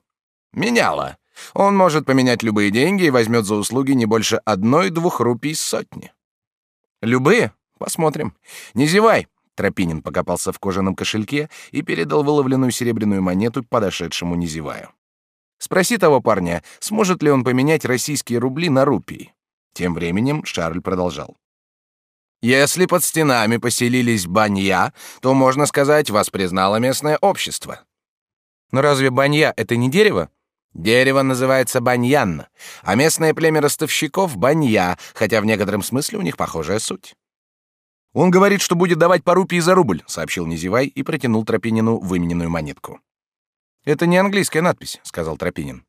«Меняло. Он может поменять любые деньги и возьмет за услуги не больше одной-двух рупий сотни». «Любые? Посмотрим. Не зевай. Тропинин покопался в кожаном кошельке и передал выловленную серебряную монету подошедшему Низеваю. Спроси того парня, сможет ли он поменять российские рубли на рупии. Тем временем Шарль продолжал. Если под стенами поселились банья, то, можно сказать, вас признало местное общество. Но разве банья — это не дерево? Дерево называется баньян, а местное племя ростовщиков — банья, хотя в некотором смысле у них похожая суть. Он говорит, что будет давать по рупии за рубль, сообщил Низевай и протянул Тропинину вымененную монетку. Это не английская надпись, сказал Тропинин.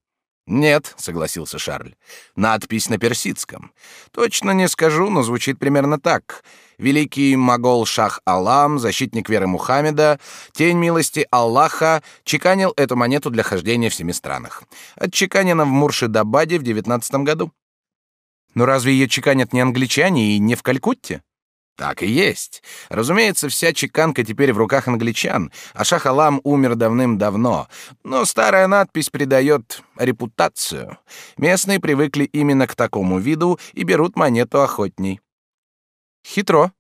Нет, согласился Шарль. Надпись на персидском. Точно не скажу, но звучит примерно так: Великий могол Шах Алам, защитник веры Мухаммеда, тень милости Аллаха, чеканил эту монету для хождения в семи странах. Отчеканена в Муршидабаде в девятнадцатом году. Но разве ее чеканят не англичане и не в Калькутте? Так и есть. Разумеется, вся чеканка теперь в руках англичан, а Шахалам умер давным-давно. Но старая надпись придает репутацию. Местные привыкли именно к такому виду и берут монету охотней. Хитро.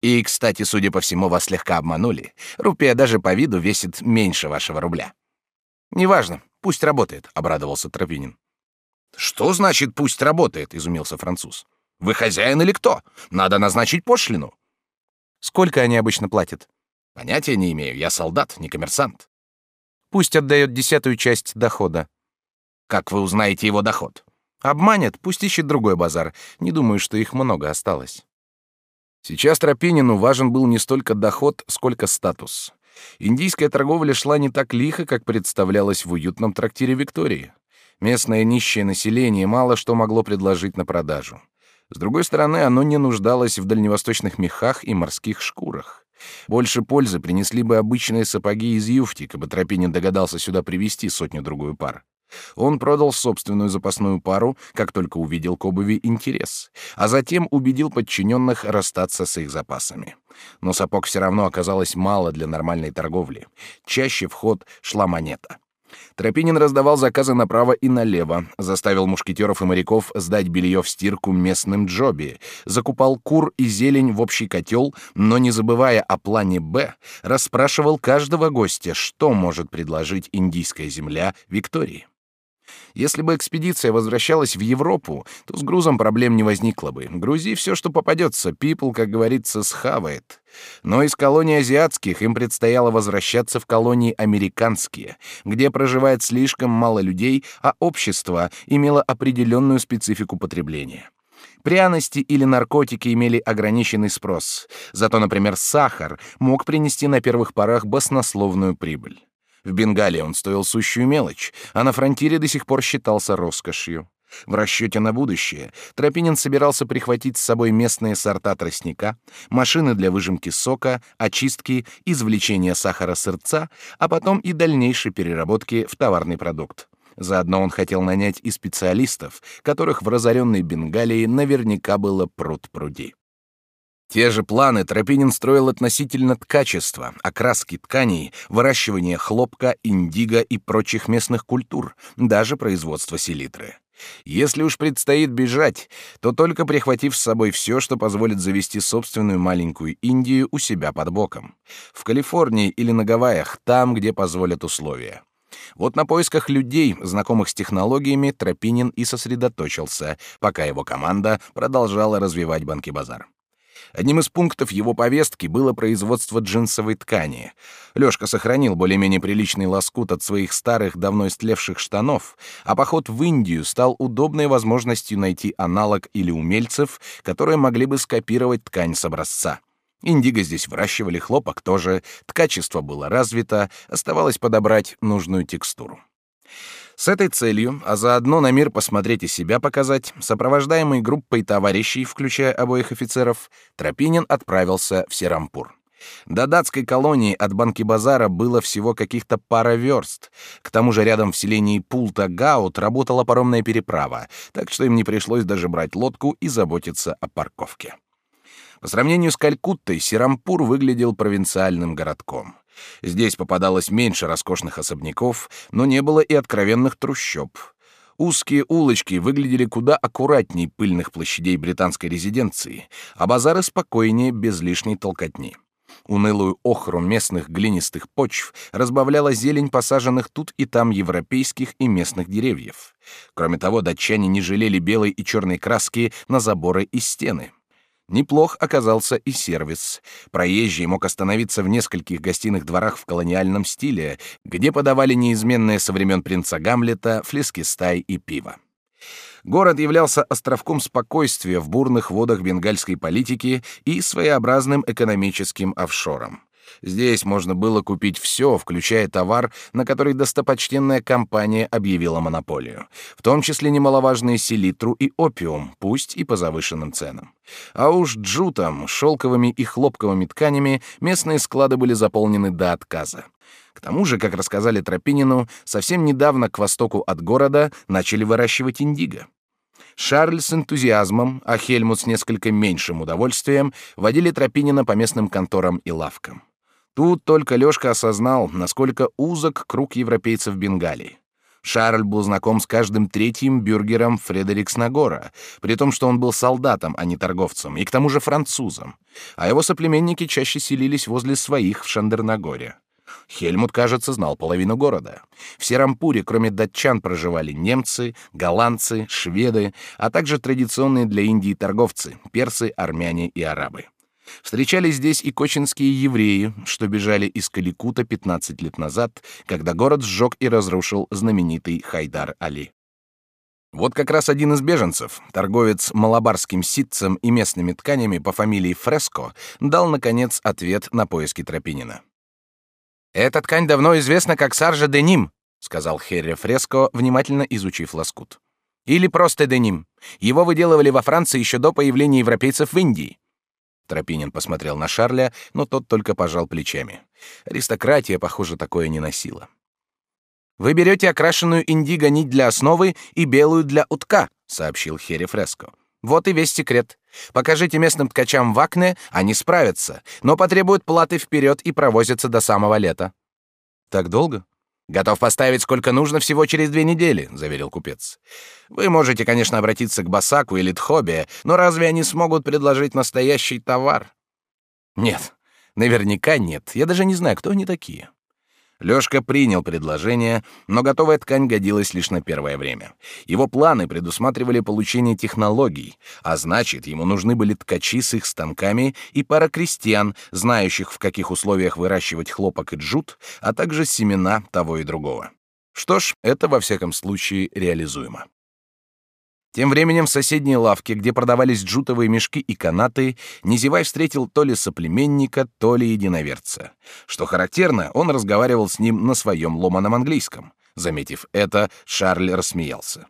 И, кстати, судя по всему, вас слегка обманули. Рупия даже по виду весит меньше вашего рубля. Неважно, пусть работает, обрадовался Тропинин. Что значит пусть работает? изумился француз. Вы хозяин или кто? Надо назначить пошлину. Сколько они обычно платят? Понятия не имею. Я солдат, не коммерсант. Пусть отдает десятую часть дохода. Как вы узнаете его доход? Обманет, пусть ищет другой базар. Не думаю, что их много осталось. Сейчас Тропинину важен был не столько доход, сколько статус. Индийская торговля шла не так лихо, как представлялось в уютном трактире Виктории. Местное нищее население мало что могло предложить на продажу. С другой стороны, оно не нуждалось в дальневосточных мехах и морских шкурах. Больше пользы принесли бы обычные сапоги из юфти, бы Тропинин догадался сюда привезти сотню-другую пар. Он продал собственную запасную пару, как только увидел к обуви интерес, а затем убедил подчиненных расстаться с их запасами. Но сапог все равно оказалось мало для нормальной торговли. Чаще в ход шла монета. Тропинин раздавал заказы направо и налево, заставил мушкетеров и моряков сдать белье в стирку местным джоби, закупал кур и зелень в общий котел, но не забывая о плане «Б», расспрашивал каждого гостя, что может предложить индийская земля Виктории. Если бы экспедиция возвращалась в Европу, то с грузом проблем не возникло бы. Грузи все, что попадется, people, как говорится, схавает. Но из колоний азиатских им предстояло возвращаться в колонии американские, где проживает слишком мало людей, а общество имело определенную специфику потребления. Пряности или наркотики имели ограниченный спрос, зато, например, сахар мог принести на первых порах баснословную прибыль. В Бенгалии он стоил сущую мелочь, а на фронтире до сих пор считался роскошью. В расчете на будущее Тропинин собирался прихватить с собой местные сорта тростника, машины для выжимки сока, очистки, извлечения сахара сырца, а потом и дальнейшей переработки в товарный продукт. Заодно он хотел нанять и специалистов, которых в разоренной Бенгалии наверняка было пруд-пруди. Те же планы Тропинин строил относительно ткачества, окраски тканей, выращивания хлопка, индиго и прочих местных культур, даже производства селитры. Если уж предстоит бежать, то только прихватив с собой все, что позволит завести собственную маленькую Индию у себя под боком. В Калифорнии или на Гавайях, там, где позволят условия. Вот на поисках людей, знакомых с технологиями, Тропинин и сосредоточился, пока его команда продолжала развивать банки-базар. Одним из пунктов его повестки было производство джинсовой ткани. Лёшка сохранил более-менее приличный лоскут от своих старых, давно истлевших штанов, а поход в Индию стал удобной возможностью найти аналог или умельцев, которые могли бы скопировать ткань с образца. Индиго здесь выращивали, хлопок тоже, ткачество было развито, оставалось подобрать нужную текстуру. С этой целью, а заодно на мир посмотреть и себя показать, сопровождаемый группой товарищей, включая обоих офицеров, Тропинин отправился в Серампур. До датской колонии от Банки-базара было всего каких-то пара верст. К тому же рядом в селении Пулта-Гаут работала паромная переправа, так что им не пришлось даже брать лодку и заботиться о парковке. По сравнению с Калькуттой, Серампур выглядел провинциальным городком. Здесь попадалось меньше роскошных особняков, но не было и откровенных трущоб. Узкие улочки выглядели куда аккуратней пыльных площадей британской резиденции, а базары спокойнее, без лишней толкотни. Унылую охру местных глинистых почв разбавляла зелень посаженных тут и там европейских и местных деревьев. Кроме того, датчане не жалели белой и черной краски на заборы и стены. Неплох оказался и сервис. Проезжий мог остановиться в нескольких гостиных дворах в колониальном стиле, где подавали неизменные со времен принца Гамлета флескистай и пиво. Город являлся островком спокойствия в бурных водах бенгальской политики и своеобразным экономическим офшором. Здесь можно было купить все, включая товар, на который достопочтенная компания объявила монополию, в том числе немаловажные селитру и опиум, пусть и по завышенным ценам. А уж джутом, шелковыми и хлопковыми тканями местные склады были заполнены до отказа. К тому же, как рассказали Тропинину, совсем недавно к востоку от города начали выращивать индиго. Шарль с энтузиазмом, а Хельмут с несколько меньшим удовольствием водили Тропинина по местным конторам и лавкам. Тут только Лёшка осознал, насколько узок круг европейцев Бенгалии. Шарль был знаком с каждым третьим бюргером Фредерикс Нагора, при том, что он был солдатом, а не торговцем, и к тому же французом. А его соплеменники чаще селились возле своих в Шандернагоре. Хельмут, кажется, знал половину города. В Серампуре, кроме датчан, проживали немцы, голландцы, шведы, а также традиционные для Индии торговцы — персы, армяне и арабы. Встречались здесь и кочинские евреи, что бежали из Каликута 15 лет назад, когда город сжег и разрушил знаменитый Хайдар Али. Вот как раз один из беженцев, торговец малабарским ситцем и местными тканями по фамилии Фреско, дал, наконец, ответ на поиски Тропинина. «Эта ткань давно известна как саржа деним», — сказал Херри Фреско, внимательно изучив лоскут. «Или просто деним. Его выделывали во Франции еще до появления европейцев в Индии. Тропинин посмотрел на Шарля, но тот только пожал плечами. Аристократия, похоже, такое не носила. «Вы берете окрашенную индиго нить для основы и белую для утка», — сообщил Херри Фреско. «Вот и весь секрет. Покажите местным ткачам в Акне, они справятся, но потребуют платы вперед и провозятся до самого лета». «Так долго?» Готов поставить сколько нужно всего через две недели, заверил купец. Вы можете, конечно, обратиться к Басаку или Тхобе, но разве они смогут предложить настоящий товар? Нет, наверняка нет. Я даже не знаю, кто они такие. Лёшка принял предложение, но готовая ткань годилась лишь на первое время. Его планы предусматривали получение технологий, а значит, ему нужны были ткачи с их станками и пара крестьян, знающих, в каких условиях выращивать хлопок и джут, а также семена того и другого. Что ж, это во всяком случае реализуемо. Тем временем в соседней лавке, где продавались джутовые мешки и канаты, Низевай встретил то ли соплеменника, то ли единоверца. Что характерно, он разговаривал с ним на своем ломаном английском. Заметив это, Шарль рассмеялся.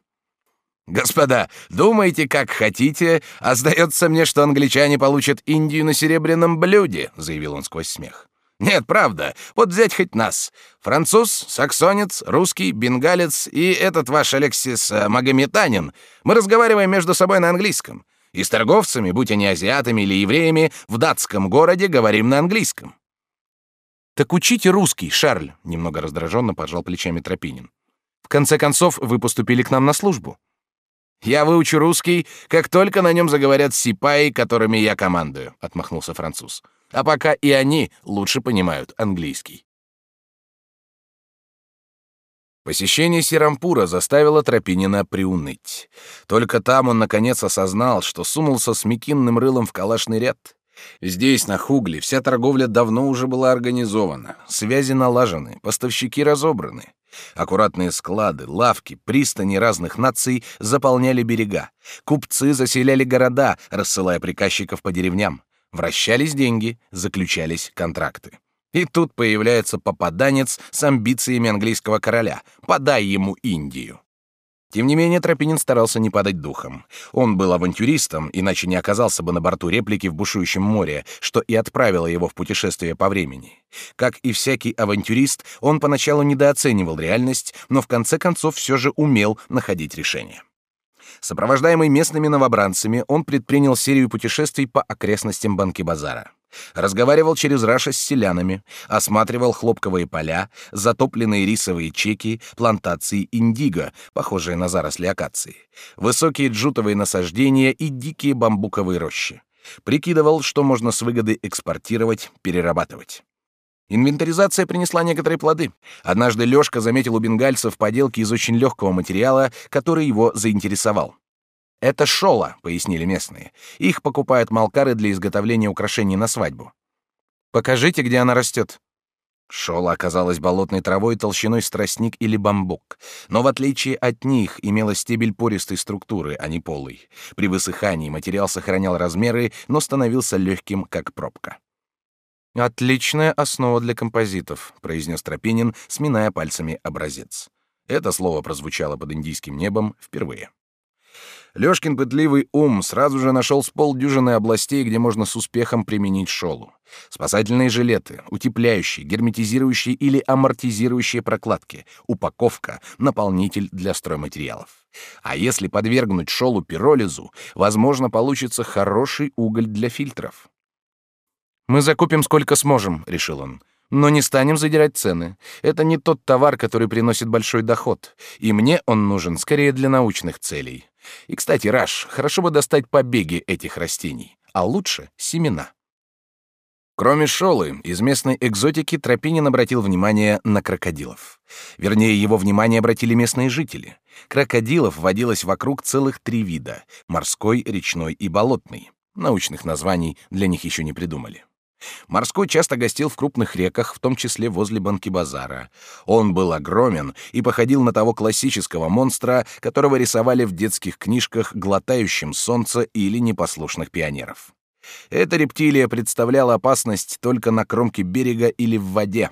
«Господа, думайте, как хотите, а сдается мне, что англичане получат Индию на серебряном блюде», — заявил он сквозь смех. Нет, правда. Вот взять хоть нас. Француз, саксонец, русский, бенгалец и этот ваш Алексис э, Магометанин. Мы разговариваем между собой на английском. И с торговцами, будь они азиатами или евреями, в датском городе говорим на английском. Так учите русский, Шарль, немного раздраженно пожал плечами Тропинин. В конце концов, вы поступили к нам на службу. Я выучу русский, как только на нем заговорят сипаи, которыми я командую, отмахнулся француз. А пока и они лучше понимают английский. Посещение Сирампура заставило Тропинина приуныть. Только там он наконец осознал, что сунулся с Микинным рылом в калашный ряд. Здесь, на Хугле, вся торговля давно уже была организована, связи налажены, поставщики разобраны. Аккуратные склады, лавки, пристани разных наций заполняли берега. Купцы заселяли города, рассылая приказчиков по деревням. Вращались деньги, заключались контракты. И тут появляется попаданец с амбициями английского короля. Подай ему Индию. Тем не менее, Тропинин старался не падать духом. Он был авантюристом, иначе не оказался бы на борту реплики в бушующем море, что и отправило его в путешествие по времени. Как и всякий авантюрист, он поначалу недооценивал реальность, но в конце концов все же умел находить решение. Сопровождаемый местными новобранцами, он предпринял серию путешествий по окрестностям Банки-базара. Разговаривал через Раша с селянами, осматривал хлопковые поля, затопленные рисовые чеки, плантации индиго, похожие на заросли акации, высокие джутовые насаждения и дикие бамбуковые рощи. Прикидывал, что можно с выгодой экспортировать, перерабатывать. Инвентаризация принесла некоторые плоды. Однажды Лёшка заметил у бенгальцев поделки из очень легкого материала, который его заинтересовал. «Это шола», — пояснили местные. «Их покупают малкары для изготовления украшений на свадьбу». «Покажите, где она растет». Шола оказалась болотной травой толщиной с тростник или бамбук, но в отличие от них имела стебель пористой структуры, а не полый. При высыхании материал сохранял размеры, но становился легким, как пробка. Отличная основа для композитов, произнес Тропинин, сминая пальцами образец. Это слово прозвучало под индийским небом впервые. Лёшкин пытливый ум сразу же нашел с полдюжины областей, где можно с успехом применить шолу. Спасательные жилеты, утепляющие, герметизирующие или амортизирующие прокладки, упаковка, наполнитель для стройматериалов. А если подвергнуть шолу пиролизу, возможно, получится хороший уголь для фильтров. «Мы закупим сколько сможем», — решил он. «Но не станем задирать цены. Это не тот товар, который приносит большой доход. И мне он нужен скорее для научных целей. И, кстати, Раш, хорошо бы достать побеги этих растений, а лучше семена. Кроме шолы, из местной экзотики Тропинин обратил внимание на крокодилов. Вернее, его внимание обратили местные жители. Крокодилов водилось вокруг целых три вида — морской, речной и болотный. Научных названий для них еще не придумали. Морской часто гостил в крупных реках, в том числе возле Банки-базара. Он был огромен и походил на того классического монстра, которого рисовали в детских книжках глотающим солнце или непослушных пионеров. Эта рептилия представляла опасность только на кромке берега или в воде.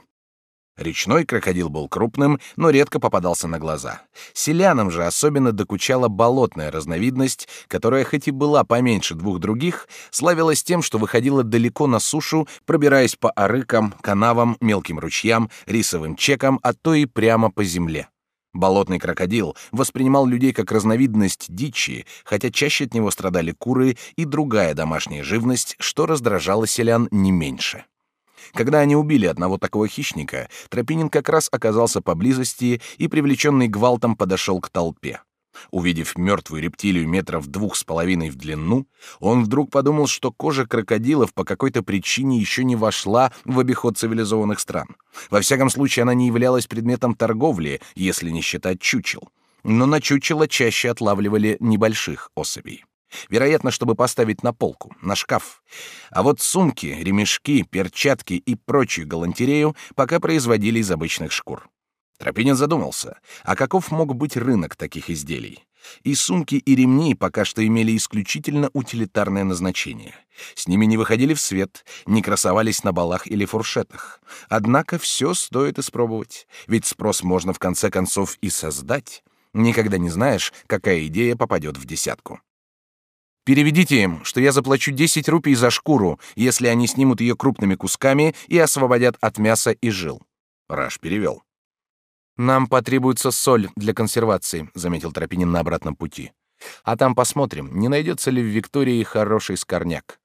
Речной крокодил был крупным, но редко попадался на глаза. Селянам же особенно докучала болотная разновидность, которая хоть и была поменьше двух других, славилась тем, что выходила далеко на сушу, пробираясь по арыкам, канавам, мелким ручьям, рисовым чекам, а то и прямо по земле. Болотный крокодил воспринимал людей как разновидность дичи, хотя чаще от него страдали куры и другая домашняя живность, что раздражало селян не меньше. Когда они убили одного такого хищника, Тропинин как раз оказался поблизости и, привлеченный гвалтом, подошел к толпе. Увидев мертвую рептилию метров двух с половиной в длину, он вдруг подумал, что кожа крокодилов по какой-то причине еще не вошла в обиход цивилизованных стран. Во всяком случае, она не являлась предметом торговли, если не считать чучел. Но на чучело чаще отлавливали небольших особей. Вероятно, чтобы поставить на полку, на шкаф. А вот сумки, ремешки, перчатки и прочую галантерею пока производили из обычных шкур. Тропинин задумался, а каков мог быть рынок таких изделий? И сумки, и ремни пока что имели исключительно утилитарное назначение. С ними не выходили в свет, не красовались на балах или фуршетах. Однако все стоит испробовать, ведь спрос можно в конце концов и создать. Никогда не знаешь, какая идея попадет в десятку. Переведите им, что я заплачу 10 рупий за шкуру, если они снимут ее крупными кусками и освободят от мяса и жил. Раш перевел. Нам потребуется соль для консервации, заметил Тропинин на обратном пути. А там посмотрим, не найдется ли в Виктории хороший скорняк.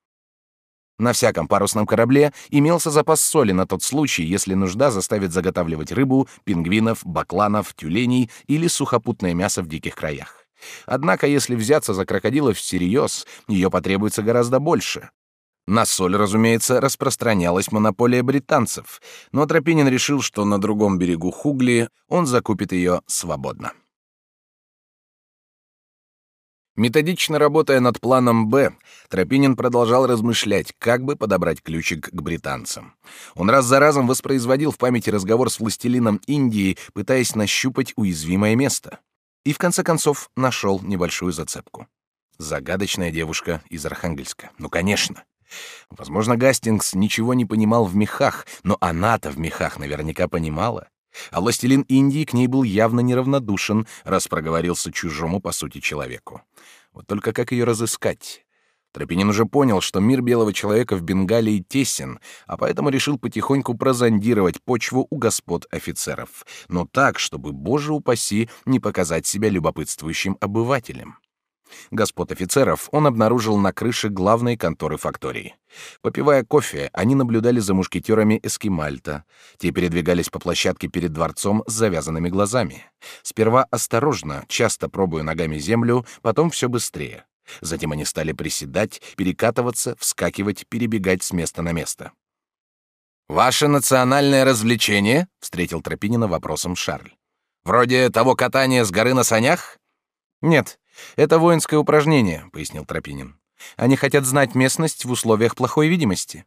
На всяком парусном корабле имелся запас соли на тот случай, если нужда заставит заготавливать рыбу, пингвинов, бакланов, тюленей или сухопутное мясо в диких краях. Однако, если взяться за крокодилов всерьез, ее потребуется гораздо больше. На соль, разумеется, распространялась монополия британцев, но Тропинин решил, что на другом берегу Хугли он закупит ее свободно. Методично работая над планом «Б», Тропинин продолжал размышлять, как бы подобрать ключик к британцам. Он раз за разом воспроизводил в памяти разговор с властелином Индии, пытаясь нащупать уязвимое место и в конце концов нашел небольшую зацепку. Загадочная девушка из Архангельска. Ну, конечно. Возможно, Гастингс ничего не понимал в мехах, но она-то в мехах наверняка понимала. А властелин Индии к ней был явно неравнодушен, раз проговорился чужому, по сути, человеку. Вот только как ее разыскать? Тропинин уже понял, что мир белого человека в Бенгалии тесен, а поэтому решил потихоньку прозондировать почву у господ офицеров, но так, чтобы, боже упаси, не показать себя любопытствующим обывателем. Господ офицеров он обнаружил на крыше главной конторы фактории. Попивая кофе, они наблюдали за мушкетерами Эскимальта. Те передвигались по площадке перед дворцом с завязанными глазами. Сперва осторожно, часто пробуя ногами землю, потом все быстрее. Затем они стали приседать, перекатываться, вскакивать, перебегать с места на место. «Ваше национальное развлечение?» — встретил Тропинина вопросом Шарль. «Вроде того катания с горы на санях?» «Нет, это воинское упражнение», — пояснил Тропинин. «Они хотят знать местность в условиях плохой видимости».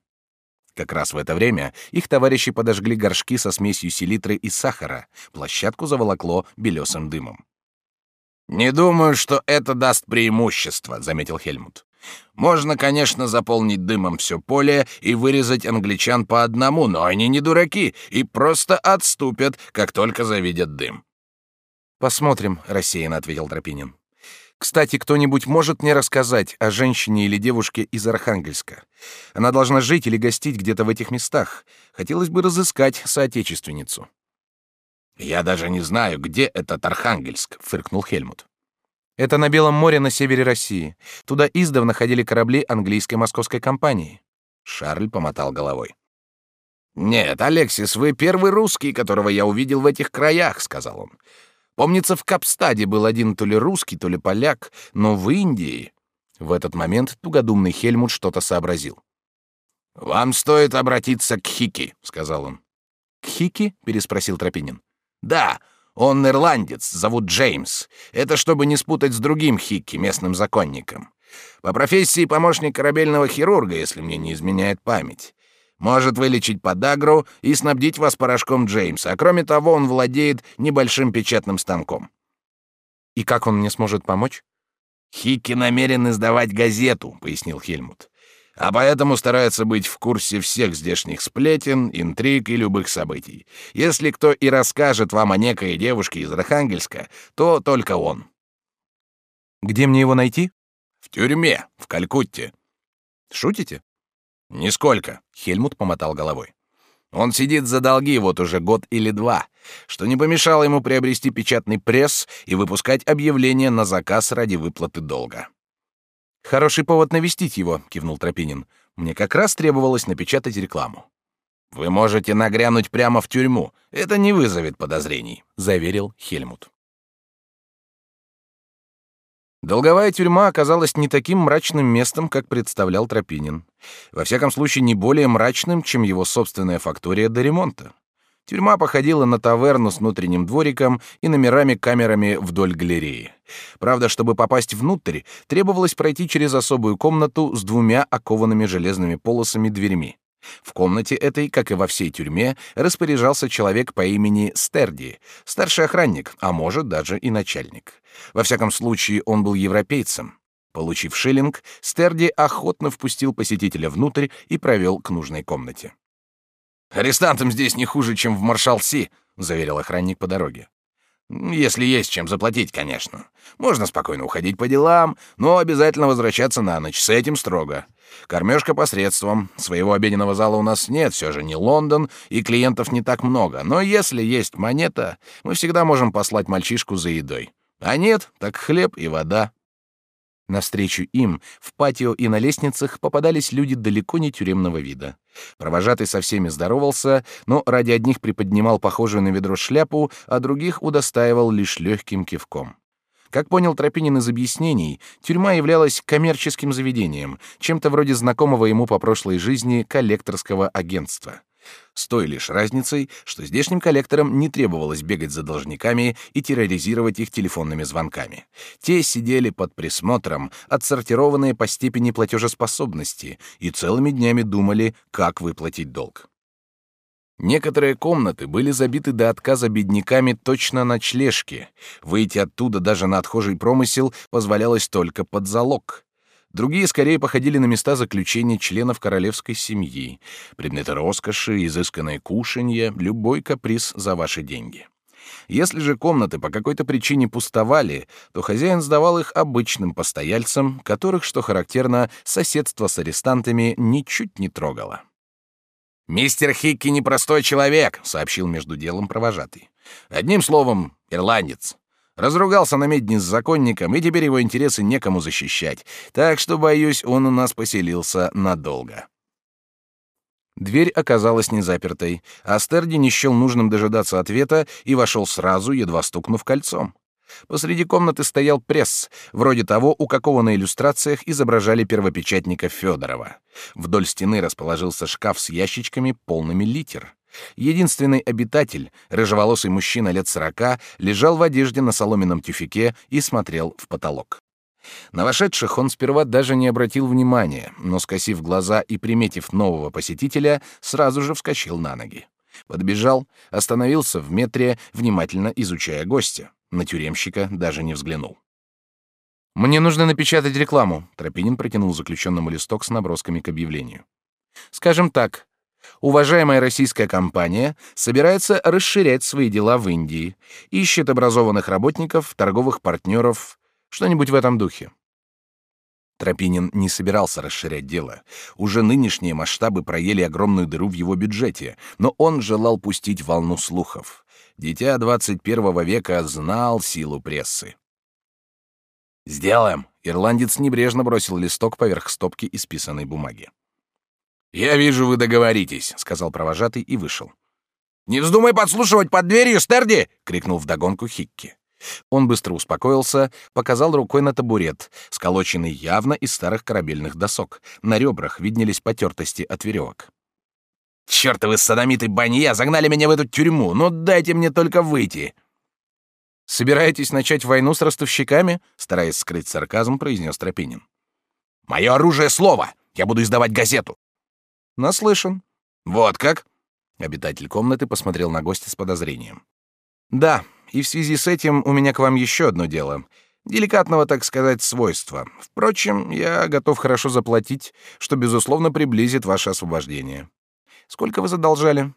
Как раз в это время их товарищи подожгли горшки со смесью селитры и сахара, площадку заволокло белесым дымом. «Не думаю, что это даст преимущество», — заметил Хельмут. Можно, конечно, заполнить дымом все поле и вырезать англичан по одному, но они не дураки и просто отступят, как только завидят дым. Посмотрим, рассеянно ответил Тропинин. Кстати, кто-нибудь может мне рассказать о женщине или девушке из Архангельска? Она должна жить или гостить где-то в этих местах. Хотелось бы разыскать соотечественницу. Я даже не знаю, где этот Архангельск, фыркнул Хельмут. Это на Белом море на севере России. Туда издавна ходили корабли английской московской компании. Шарль помотал головой. Нет, Алексис, вы первый русский, которого я увидел в этих краях, сказал он. Помнится, в Капстаде был один то ли русский, то ли поляк, но в Индии. В этот момент тугодумный Хельмут что-то сообразил. Вам стоит обратиться к Хики, сказал он. К Хики? переспросил Тропинин. Да, он ирландец, зовут Джеймс. Это чтобы не спутать с другим Хикки, местным законником. По профессии помощник корабельного хирурга, если мне не изменяет память. Может вылечить подагру и снабдить вас порошком Джеймса. А кроме того, он владеет небольшим печатным станком. И как он мне сможет помочь? Хикки намерен издавать газету, пояснил Хельмут а поэтому старается быть в курсе всех здешних сплетен, интриг и любых событий. Если кто и расскажет вам о некой девушке из Архангельска, то только он. Где мне его найти? В тюрьме, в Калькутте. Шутите? Нисколько, Хельмут помотал головой. Он сидит за долги вот уже год или два, что не помешало ему приобрести печатный пресс и выпускать объявления на заказ ради выплаты долга. Хороший повод навестить его, кивнул Тропинин. Мне как раз требовалось напечатать рекламу. Вы можете нагрянуть прямо в тюрьму. Это не вызовет подозрений, заверил Хельмут. Долговая тюрьма оказалась не таким мрачным местом, как представлял Тропинин. Во всяком случае, не более мрачным, чем его собственная фактория до ремонта. Тюрьма походила на таверну с внутренним двориком и номерами-камерами вдоль галереи. Правда, чтобы попасть внутрь, требовалось пройти через особую комнату с двумя окованными железными полосами дверьми. В комнате этой, как и во всей тюрьме, распоряжался человек по имени Стерди, старший охранник, а может даже и начальник. Во всяком случае, он был европейцем. Получив шиллинг, Стерди охотно впустил посетителя внутрь и провел к нужной комнате. Арестантам здесь не хуже, чем в Маршалси, заверил охранник по дороге. Если есть чем заплатить, конечно. Можно спокойно уходить по делам, но обязательно возвращаться на ночь. С этим строго. Кормежка посредством. Своего обеденного зала у нас нет, все же не Лондон, и клиентов не так много. Но если есть монета, мы всегда можем послать мальчишку за едой. А нет, так хлеб и вода. Навстречу им в патио и на лестницах попадались люди далеко не тюремного вида. Провожатый со всеми здоровался, но ради одних приподнимал похожую на ведро шляпу, а других удостаивал лишь легким кивком. Как понял Тропинин из объяснений, тюрьма являлась коммерческим заведением, чем-то вроде знакомого ему по прошлой жизни коллекторского агентства с той лишь разницей, что здешним коллекторам не требовалось бегать за должниками и терроризировать их телефонными звонками. Те сидели под присмотром, отсортированные по степени платежеспособности, и целыми днями думали, как выплатить долг. Некоторые комнаты были забиты до отказа бедняками точно на ночлежке. Выйти оттуда даже на отхожий промысел позволялось только под залог. Другие скорее походили на места заключения членов королевской семьи, предметы роскоши, изысканное кушанье, любой каприз за ваши деньги. Если же комнаты по какой-то причине пустовали, то хозяин сдавал их обычным постояльцам, которых, что характерно, соседство с арестантами ничуть не трогало. «Мистер Хикки непростой человек», — сообщил между делом провожатый. «Одним словом, ирландец. Разругался на медне с законником, и теперь его интересы некому защищать. Так что, боюсь, он у нас поселился надолго. Дверь оказалась не запертой, Стерди не счел нужным дожидаться ответа и вошел сразу, едва стукнув кольцом. Посреди комнаты стоял пресс, вроде того, у какого на иллюстрациях изображали первопечатника Федорова. Вдоль стены расположился шкаф с ящичками, полными литер. Единственный обитатель, рыжеволосый мужчина лет сорока, лежал в одежде на соломенном тюфике и смотрел в потолок. На вошедших он сперва даже не обратил внимания, но, скосив глаза и приметив нового посетителя, сразу же вскочил на ноги. Подбежал, остановился в метре, внимательно изучая гостя. На тюремщика даже не взглянул. Мне нужно напечатать рекламу. Тропинин протянул заключенному листок с набросками к объявлению. Скажем так, уважаемая российская компания собирается расширять свои дела в Индии, ищет образованных работников, торговых партнеров, что-нибудь в этом духе. Тропинин не собирался расширять дело. Уже нынешние масштабы проели огромную дыру в его бюджете, но он желал пустить волну слухов. Дитя 21 века знал силу прессы. «Сделаем!» — ирландец небрежно бросил листок поверх стопки исписанной бумаги. «Я вижу, вы договоритесь», — сказал провожатый и вышел. «Не вздумай подслушивать под дверью, Стерди!» — крикнул вдогонку Хикки. Он быстро успокоился, показал рукой на табурет, сколоченный явно из старых корабельных досок. На ребрах виднелись потертости от веревок. «Чёртовы садомиты банья загнали меня в эту тюрьму! Ну дайте мне только выйти!» «Собираетесь начать войну с ростовщиками?» Стараясь скрыть сарказм, произнес Тропинин. «Мое оружие — слово! Я буду издавать газету!» «Наслышан». «Вот как?» Обитатель комнаты посмотрел на гостя с подозрением. «Да, и в связи с этим у меня к вам еще одно дело. Деликатного, так сказать, свойства. Впрочем, я готов хорошо заплатить, что, безусловно, приблизит ваше освобождение. Сколько вы задолжали?»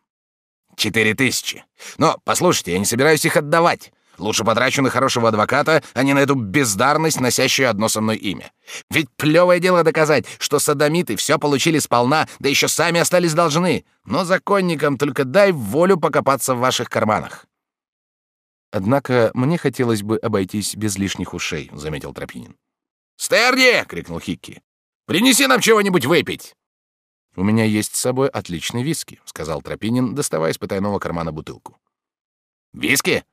«Четыре тысячи. Но, послушайте, я не собираюсь их отдавать. Лучше потрачу на хорошего адвоката, а не на эту бездарность, носящую одно со мной имя. Ведь плевое дело доказать, что садомиты все получили сполна, да еще сами остались должны. Но законникам только дай волю покопаться в ваших карманах. Однако мне хотелось бы обойтись без лишних ушей, заметил Тропинин. Стерди! крикнул Хикки. Принеси нам чего-нибудь выпить. У меня есть с собой отличный виски, сказал Тропинин, доставая из потайного кармана бутылку. Виски?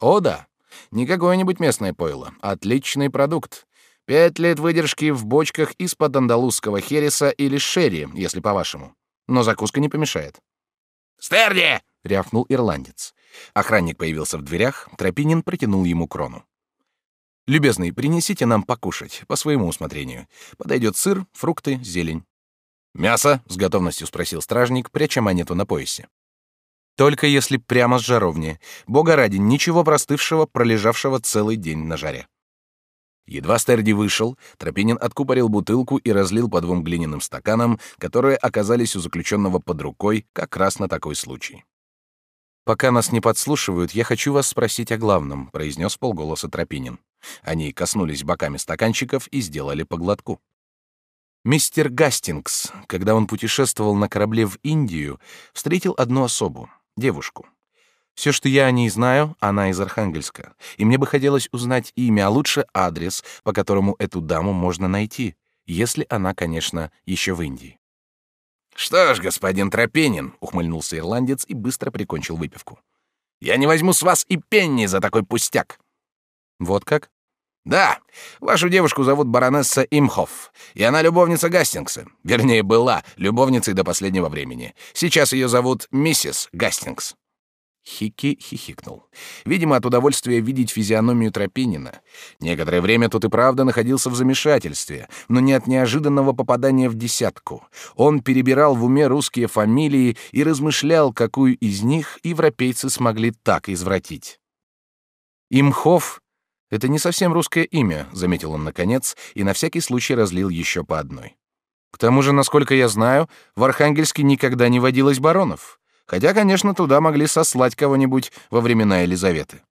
О, да. Не какое-нибудь местное пойло. Отличный продукт. Пять лет выдержки в бочках из-под андалузского хереса или шерри, если по-вашему. Но закуска не помешает. «Стерди!» — рявкнул ирландец. Охранник появился в дверях, Тропинин протянул ему крону. «Любезный, принесите нам покушать, по своему усмотрению. Подойдет сыр, фрукты, зелень». «Мясо?» — с готовностью спросил стражник, пряча монету на поясе. Только если прямо с жаровни. Бога ради, ничего простывшего, пролежавшего целый день на жаре. Едва Стерди вышел, Тропинин откупорил бутылку и разлил по двум глиняным стаканам, которые оказались у заключенного под рукой как раз на такой случай. «Пока нас не подслушивают, я хочу вас спросить о главном», — произнес полголоса Тропинин. Они коснулись боками стаканчиков и сделали по глотку. Мистер Гастингс, когда он путешествовал на корабле в Индию, встретил одну особу девушку. Все, что я о ней знаю, она из Архангельска, и мне бы хотелось узнать имя, а лучше адрес, по которому эту даму можно найти, если она, конечно, еще в Индии. «Что ж, господин Тропенин», — ухмыльнулся ирландец и быстро прикончил выпивку. «Я не возьму с вас и пенни за такой пустяк». «Вот как?» «Да, вашу девушку зовут баронесса Имхоф, и она любовница Гастингса. Вернее, была любовницей до последнего времени. Сейчас ее зовут миссис Гастингс». Хики хихикнул. Видимо, от удовольствия видеть физиономию Тропинина. Некоторое время тут и правда находился в замешательстве, но не от неожиданного попадания в десятку. Он перебирал в уме русские фамилии и размышлял, какую из них европейцы смогли так извратить. Имхоф это не совсем русское имя, заметил он наконец и на всякий случай разлил еще по одной. К тому же, насколько я знаю, в Архангельске никогда не водилось баронов, хотя, конечно, туда могли сослать кого-нибудь во времена Елизаветы.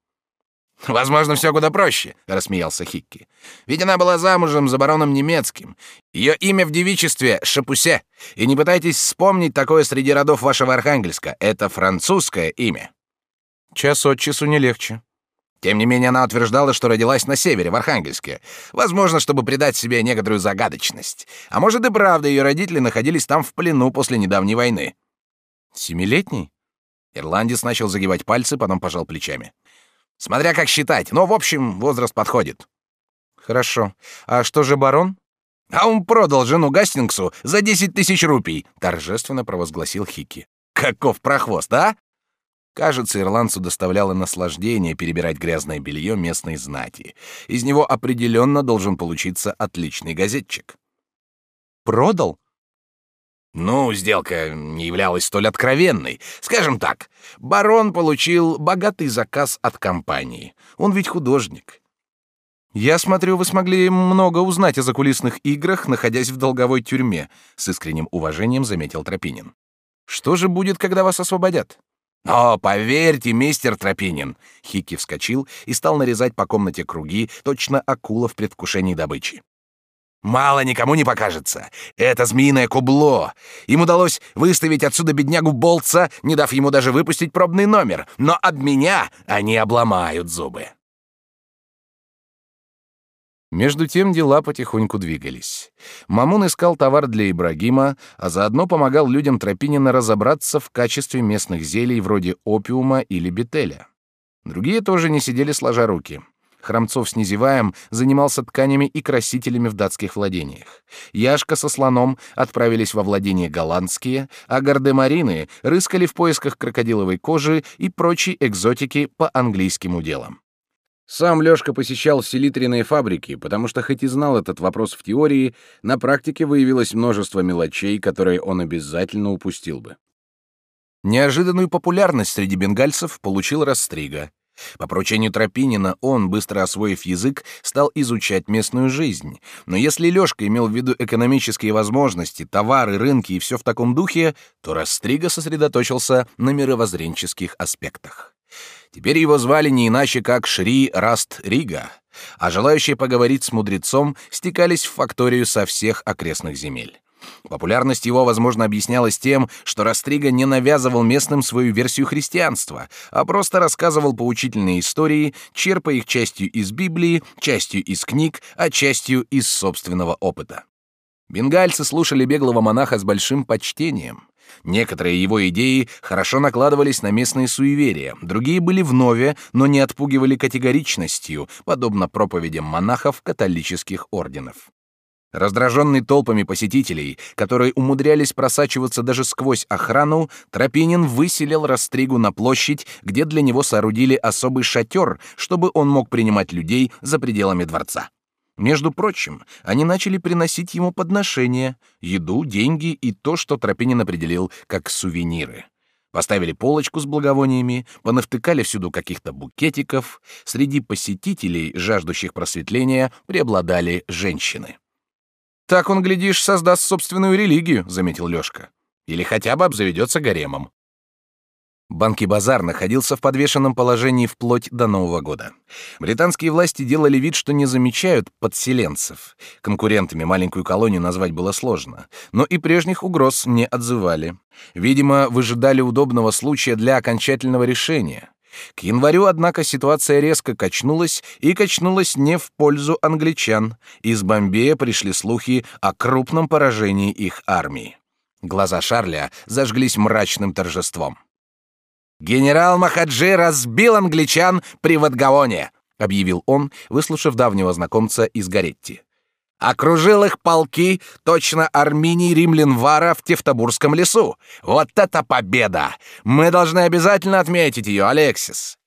Возможно, все куда проще, рассмеялся Хикки. Ведь она была замужем за бароном немецким. Ее имя в девичестве Шапусе. И не пытайтесь вспомнить такое среди родов вашего Архангельска. Это французское имя. Час от часу не легче. Тем не менее, она утверждала, что родилась на севере, в Архангельске. Возможно, чтобы придать себе некоторую загадочность. А может и правда, ее родители находились там в плену после недавней войны. Семилетний? Ирландец начал загибать пальцы, потом пожал плечами. Смотря как считать, но в общем возраст подходит. Хорошо. А что же барон? А он продал жену Гастингсу за десять тысяч рупий, торжественно провозгласил Хики. Каков прохвост, а? Кажется, ирландцу доставляло наслаждение перебирать грязное белье местной знати. Из него определенно должен получиться отличный газетчик. Продал? Ну, сделка не являлась столь откровенной. Скажем так, барон получил богатый заказ от компании. Он ведь художник. Я смотрю, вы смогли много узнать о закулисных играх, находясь в долговой тюрьме, с искренним уважением заметил Тропинин. Что же будет, когда вас освободят? О, поверьте, мистер Тропинин, Хики вскочил и стал нарезать по комнате круги, точно акула в предвкушении добычи. Мало никому не покажется. Это змеиное кубло. Им удалось выставить отсюда беднягу Болтса, не дав ему даже выпустить пробный номер. Но об меня они обломают зубы. Между тем дела потихоньку двигались. Мамун искал товар для Ибрагима, а заодно помогал людям Тропинина разобраться в качестве местных зелий вроде опиума или бетеля. Другие тоже не сидели сложа руки. Храмцов с Низеваем занимался тканями и красителями в датских владениях. Яшка со слоном отправились во владения голландские, а гардемарины рыскали в поисках крокодиловой кожи и прочей экзотики по английским уделам. Сам Лёшка посещал селитренные фабрики, потому что хоть и знал этот вопрос в теории, на практике выявилось множество мелочей, которые он обязательно упустил бы. Неожиданную популярность среди бенгальцев получил Растрига. По поручению Тропинина он, быстро освоив язык, стал изучать местную жизнь. Но если Лёшка имел в виду экономические возможности, товары, рынки и все в таком духе, то Растрига сосредоточился на мировоззренческих аспектах. Теперь его звали не иначе, как Шри Раст Рига, а желающие поговорить с мудрецом стекались в факторию со всех окрестных земель. Популярность его, возможно, объяснялась тем, что Растрига не навязывал местным свою версию христианства, а просто рассказывал поучительные истории, черпая их частью из Библии, частью из книг, а частью из собственного опыта. Бенгальцы слушали беглого монаха с большим почтением. Некоторые его идеи хорошо накладывались на местные суеверия, другие были вновь, но не отпугивали категоричностью, подобно проповедям монахов католических орденов. Раздраженный толпами посетителей, которые умудрялись просачиваться даже сквозь охрану, Тропинин выселил Растригу на площадь, где для него соорудили особый шатер, чтобы он мог принимать людей за пределами дворца. Между прочим, они начали приносить ему подношения, еду, деньги и то, что Тропинин определил как сувениры. Поставили полочку с благовониями, понавтыкали всюду каких-то букетиков. Среди посетителей, жаждущих просветления, преобладали женщины. «Так он, глядишь, создаст собственную религию», — заметил Лёшка. «Или хотя бы обзаведется гаремом». Банки-базар находился в подвешенном положении вплоть до Нового года. Британские власти делали вид, что не замечают подселенцев. Конкурентами маленькую колонию назвать было сложно, но и прежних угроз не отзывали. Видимо, выжидали удобного случая для окончательного решения. К январю, однако, ситуация резко качнулась, и качнулась не в пользу англичан. Из Бомбея пришли слухи о крупном поражении их армии. Глаза Шарля зажглись мрачным торжеством. «Генерал Махаджи разбил англичан при Ватгаоне», — объявил он, выслушав давнего знакомца из Гаретти. «Окружил их полки, точно Арминий Римлянвара в Тевтобурском лесу. Вот это победа! Мы должны обязательно отметить ее, Алексис!»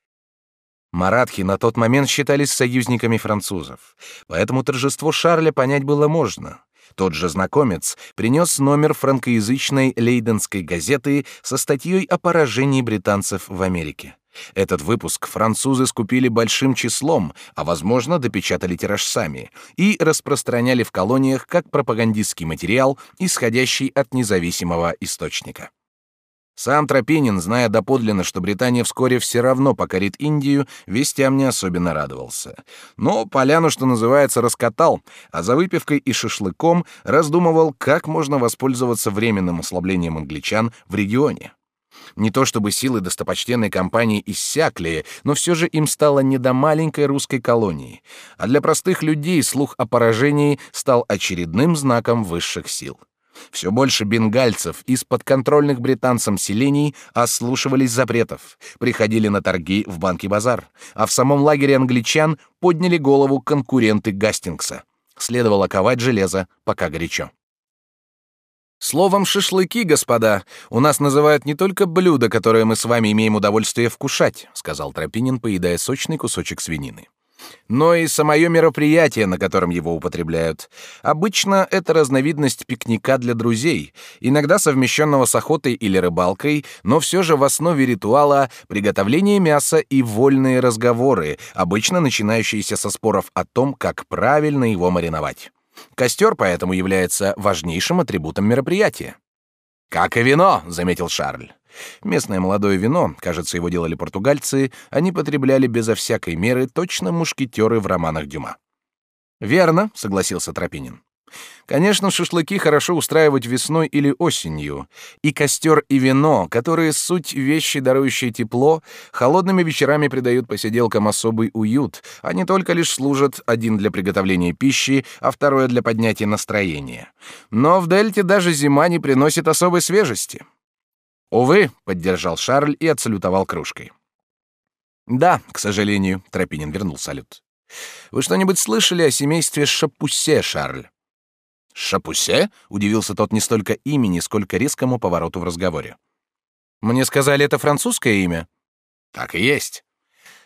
Маратхи на тот момент считались союзниками французов, поэтому торжество Шарля понять было можно. Тот же знакомец принес номер франкоязычной лейденской газеты со статьей о поражении британцев в Америке. Этот выпуск французы скупили большим числом, а возможно, допечатали тираж сами и распространяли в колониях как пропагандистский материал, исходящий от независимого источника. Сам Тропинин, зная доподлинно, что Британия вскоре все равно покорит Индию, вестям не особенно радовался. Но поляну, что называется, раскатал, а за выпивкой и шашлыком раздумывал, как можно воспользоваться временным ослаблением англичан в регионе. Не то чтобы силы достопочтенной компании иссякли, но все же им стало не до маленькой русской колонии, а для простых людей слух о поражении стал очередным знаком высших сил. Все больше бенгальцев из подконтрольных британцам селений ослушивались запретов, приходили на торги в банки-базар, а в самом лагере англичан подняли голову конкуренты Гастингса. Следовало ковать железо, пока горячо. Словом, шашлыки, господа, у нас называют не только блюда, которые мы с вами имеем удовольствие вкушать, сказал Тропинин, поедая сочный кусочек свинины. Но и самое мероприятие, на котором его употребляют. Обычно это разновидность пикника для друзей, иногда совмещенного с охотой или рыбалкой, но все же в основе ритуала приготовление мяса и вольные разговоры, обычно начинающиеся со споров о том, как правильно его мариновать. Костер поэтому является важнейшим атрибутом мероприятия. «Как и вино», — заметил Шарль. Местное молодое вино, кажется, его делали португальцы, они потребляли безо всякой меры, точно мушкетеры в романах Дюма. «Верно», — согласился Тропинин. Конечно, шашлыки хорошо устраивать весной или осенью, и костер и вино, которые суть вещи, дарующие тепло, холодными вечерами придают посиделкам особый уют, а не только лишь служат один для приготовления пищи, а второе для поднятия настроения. Но в Дельте даже зима не приносит особой свежести. Увы, поддержал Шарль и отсалютовал кружкой. Да, к сожалению, Тропинин вернул салют. Вы что-нибудь слышали о семействе Шапусе, Шарль? Шапусе? удивился тот не столько имени, сколько резкому повороту в разговоре. Мне сказали, это французское имя. Так и есть.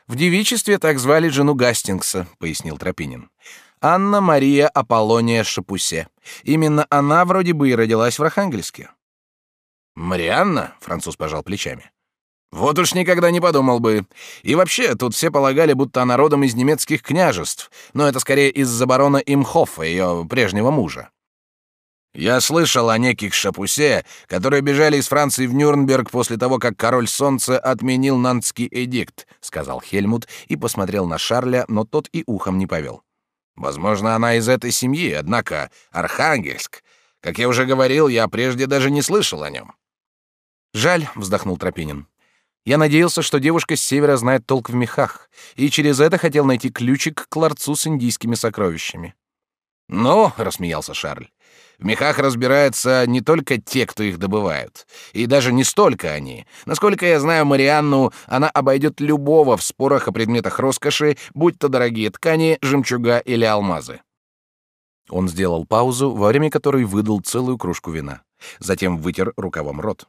В девичестве так звали жену Гастингса, пояснил Тропинин. Анна Мария Аполлония Шапусе. Именно она вроде бы и родилась в Архангельске. Марианна? Француз пожал плечами. Вот уж никогда не подумал бы. И вообще, тут все полагали, будто она родом из немецких княжеств, но это скорее из-за барона Имхоффа, ее прежнего мужа. Я слышал о неких шапусе, которые бежали из Франции в Нюрнберг после того, как король солнца отменил нантский эдикт, сказал Хельмут и посмотрел на Шарля, но тот и ухом не повел. Возможно, она из этой семьи, однако Архангельск, как я уже говорил, я прежде даже не слышал о нем. Жаль, вздохнул Тропинин. Я надеялся, что девушка с севера знает толк в мехах, и через это хотел найти ключик к ларцу с индийскими сокровищами. «Ну», — рассмеялся Шарль, — «в мехах разбираются не только те, кто их добывают, и даже не столько они. Насколько я знаю Марианну, она обойдет любого в спорах о предметах роскоши, будь то дорогие ткани, жемчуга или алмазы». Он сделал паузу, во время которой выдал целую кружку вина. Затем вытер рукавом рот.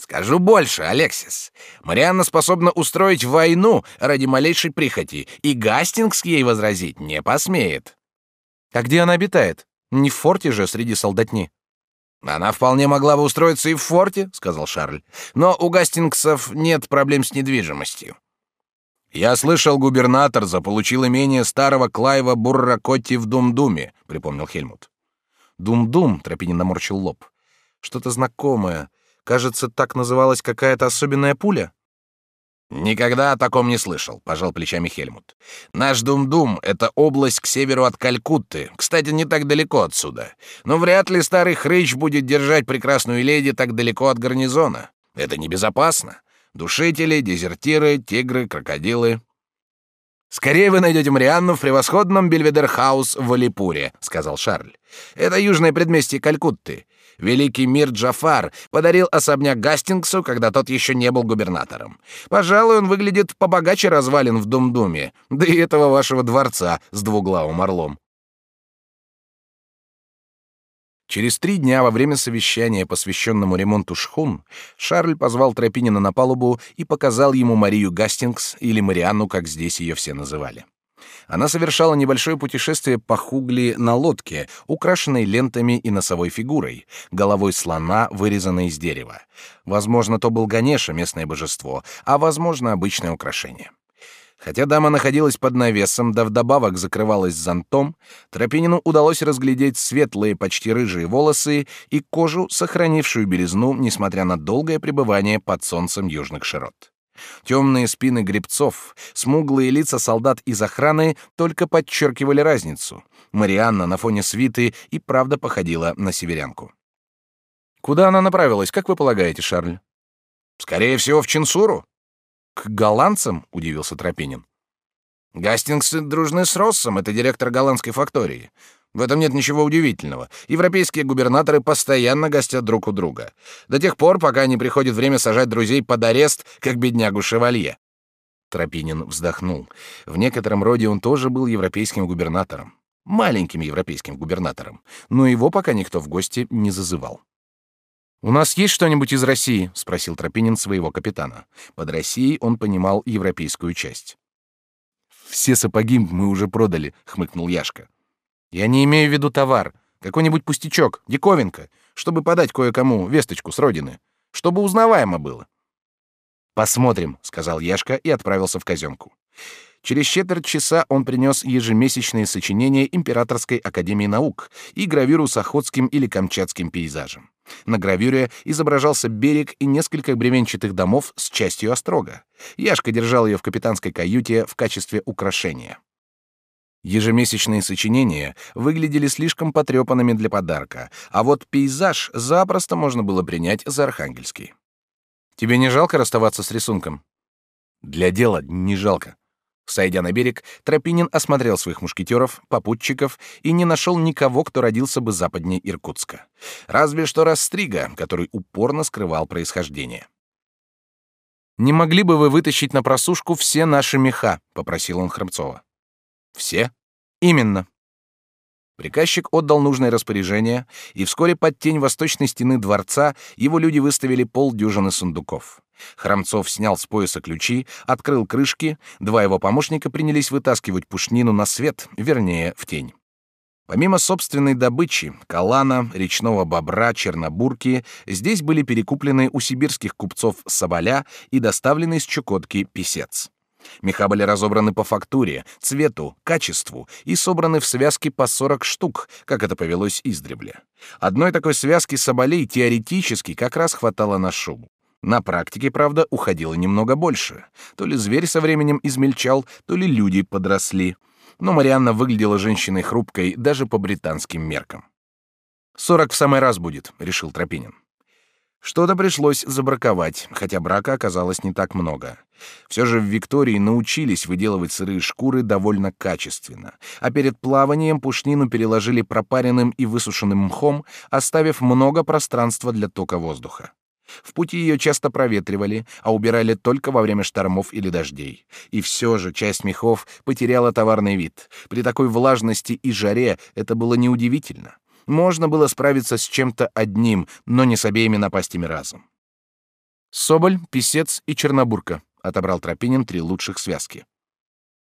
Скажу больше, Алексис. Марианна способна устроить войну ради малейшей прихоти, и Гастингс ей возразить не посмеет. А где она обитает? Не в форте же среди солдатни. Она вполне могла бы устроиться и в форте, сказал Шарль. Но у Гастингсов нет проблем с недвижимостью. Я слышал, губернатор заполучил имение старого Клайва Бурракотти в Думдуме, припомнил Хельмут. Дум-дум, Тропинин наморщил лоб. Что-то знакомое. Кажется, так называлась какая-то особенная пуля. Никогда о таком не слышал, пожал плечами Хельмут. Наш Дум-Дум это область к северу от Калькутты, кстати, не так далеко отсюда. Но вряд ли старый хрыч будет держать прекрасную леди так далеко от гарнизона. Это небезопасно. Душители, дезертиры, тигры, крокодилы. Скорее вы найдете Марианну в превосходном Бельведер-хаус в Алипуре, сказал Шарль. Это южное предместье Калькутты. Великий мир Джафар подарил особняк Гастингсу, когда тот еще не был губернатором. Пожалуй, он выглядит побогаче развалин в Думдуме, да и этого вашего дворца с двуглавым орлом. Через три дня во время совещания, посвященному ремонту шхун, Шарль позвал Тропинина на палубу и показал ему Марию Гастингс или Марианну, как здесь ее все называли. Она совершала небольшое путешествие по Хугли на лодке, украшенной лентами и носовой фигурой, головой слона, вырезанной из дерева. Возможно, то был Ганеша, местное божество, а возможно, обычное украшение. Хотя дама находилась под навесом, да вдобавок закрывалась зонтом, Тропинину удалось разглядеть светлые, почти рыжие волосы и кожу, сохранившую белизну, несмотря на долгое пребывание под солнцем южных широт. Темные спины гребцов, смуглые лица солдат из охраны только подчеркивали разницу. Марианна на фоне свиты и правда походила на северянку. Куда она направилась, как вы полагаете, Шарль? Скорее всего, в Чинсуру. К голландцам? удивился Тропинин. Гастингсы дружны с Россом, это директор голландской фактории. В этом нет ничего удивительного. Европейские губернаторы постоянно гостят друг у друга. До тех пор, пока не приходит время сажать друзей под арест, как беднягу Шевалье. Тропинин вздохнул. В некотором роде он тоже был европейским губернатором. Маленьким европейским губернатором. Но его пока никто в гости не зазывал. «У нас есть что-нибудь из России?» — спросил Тропинин своего капитана. Под Россией он понимал европейскую часть. Все сапоги мы уже продали, хмыкнул Яшка. Я не имею в виду товар, какой-нибудь пустячок, диковинка, чтобы подать кое-кому весточку с родины, чтобы узнаваемо было. Посмотрим, сказал Яшка и отправился в казенку. Через четверть часа он принес ежемесячные сочинения Императорской академии наук и гравюру с охотским или камчатским пейзажем. На гравюре изображался берег и несколько бревенчатых домов с частью острога. Яшка держал ее в капитанской каюте в качестве украшения. Ежемесячные сочинения выглядели слишком потрепанными для подарка, а вот пейзаж запросто можно было принять за архангельский. Тебе не жалко расставаться с рисунком? Для дела не жалко. Сойдя на берег, Тропинин осмотрел своих мушкетеров, попутчиков и не нашел никого, кто родился бы западнее Иркутска. Разве что Растрига, который упорно скрывал происхождение. «Не могли бы вы вытащить на просушку все наши меха?» — попросил он Хромцова. «Все?» «Именно. Приказчик отдал нужное распоряжение, и вскоре под тень восточной стены дворца его люди выставили полдюжины сундуков. Храмцов снял с пояса ключи, открыл крышки, два его помощника принялись вытаскивать пушнину на свет, вернее, в тень. Помимо собственной добычи, калана, речного бобра, чернобурки, здесь были перекуплены у сибирских купцов соболя и доставлены из Чукотки писец. Меха были разобраны по фактуре, цвету, качеству и собраны в связки по 40 штук, как это повелось издревле. Одной такой связки соболей теоретически как раз хватало на шубу. На практике, правда, уходило немного больше. То ли зверь со временем измельчал, то ли люди подросли. Но Марианна выглядела женщиной хрупкой даже по британским меркам. «Сорок в самый раз будет», — решил Тропинин. Что-то пришлось забраковать, хотя брака оказалось не так много. Все же в Виктории научились выделывать сырые шкуры довольно качественно, а перед плаванием пушнину переложили пропаренным и высушенным мхом, оставив много пространства для тока воздуха. В пути ее часто проветривали, а убирали только во время штормов или дождей. И все же часть мехов потеряла товарный вид. При такой влажности и жаре это было неудивительно. Можно было справиться с чем-то одним, но не с обеими напастями разом. Соболь, Писец и Чернобурка, отобрал Тропинин три лучших связки.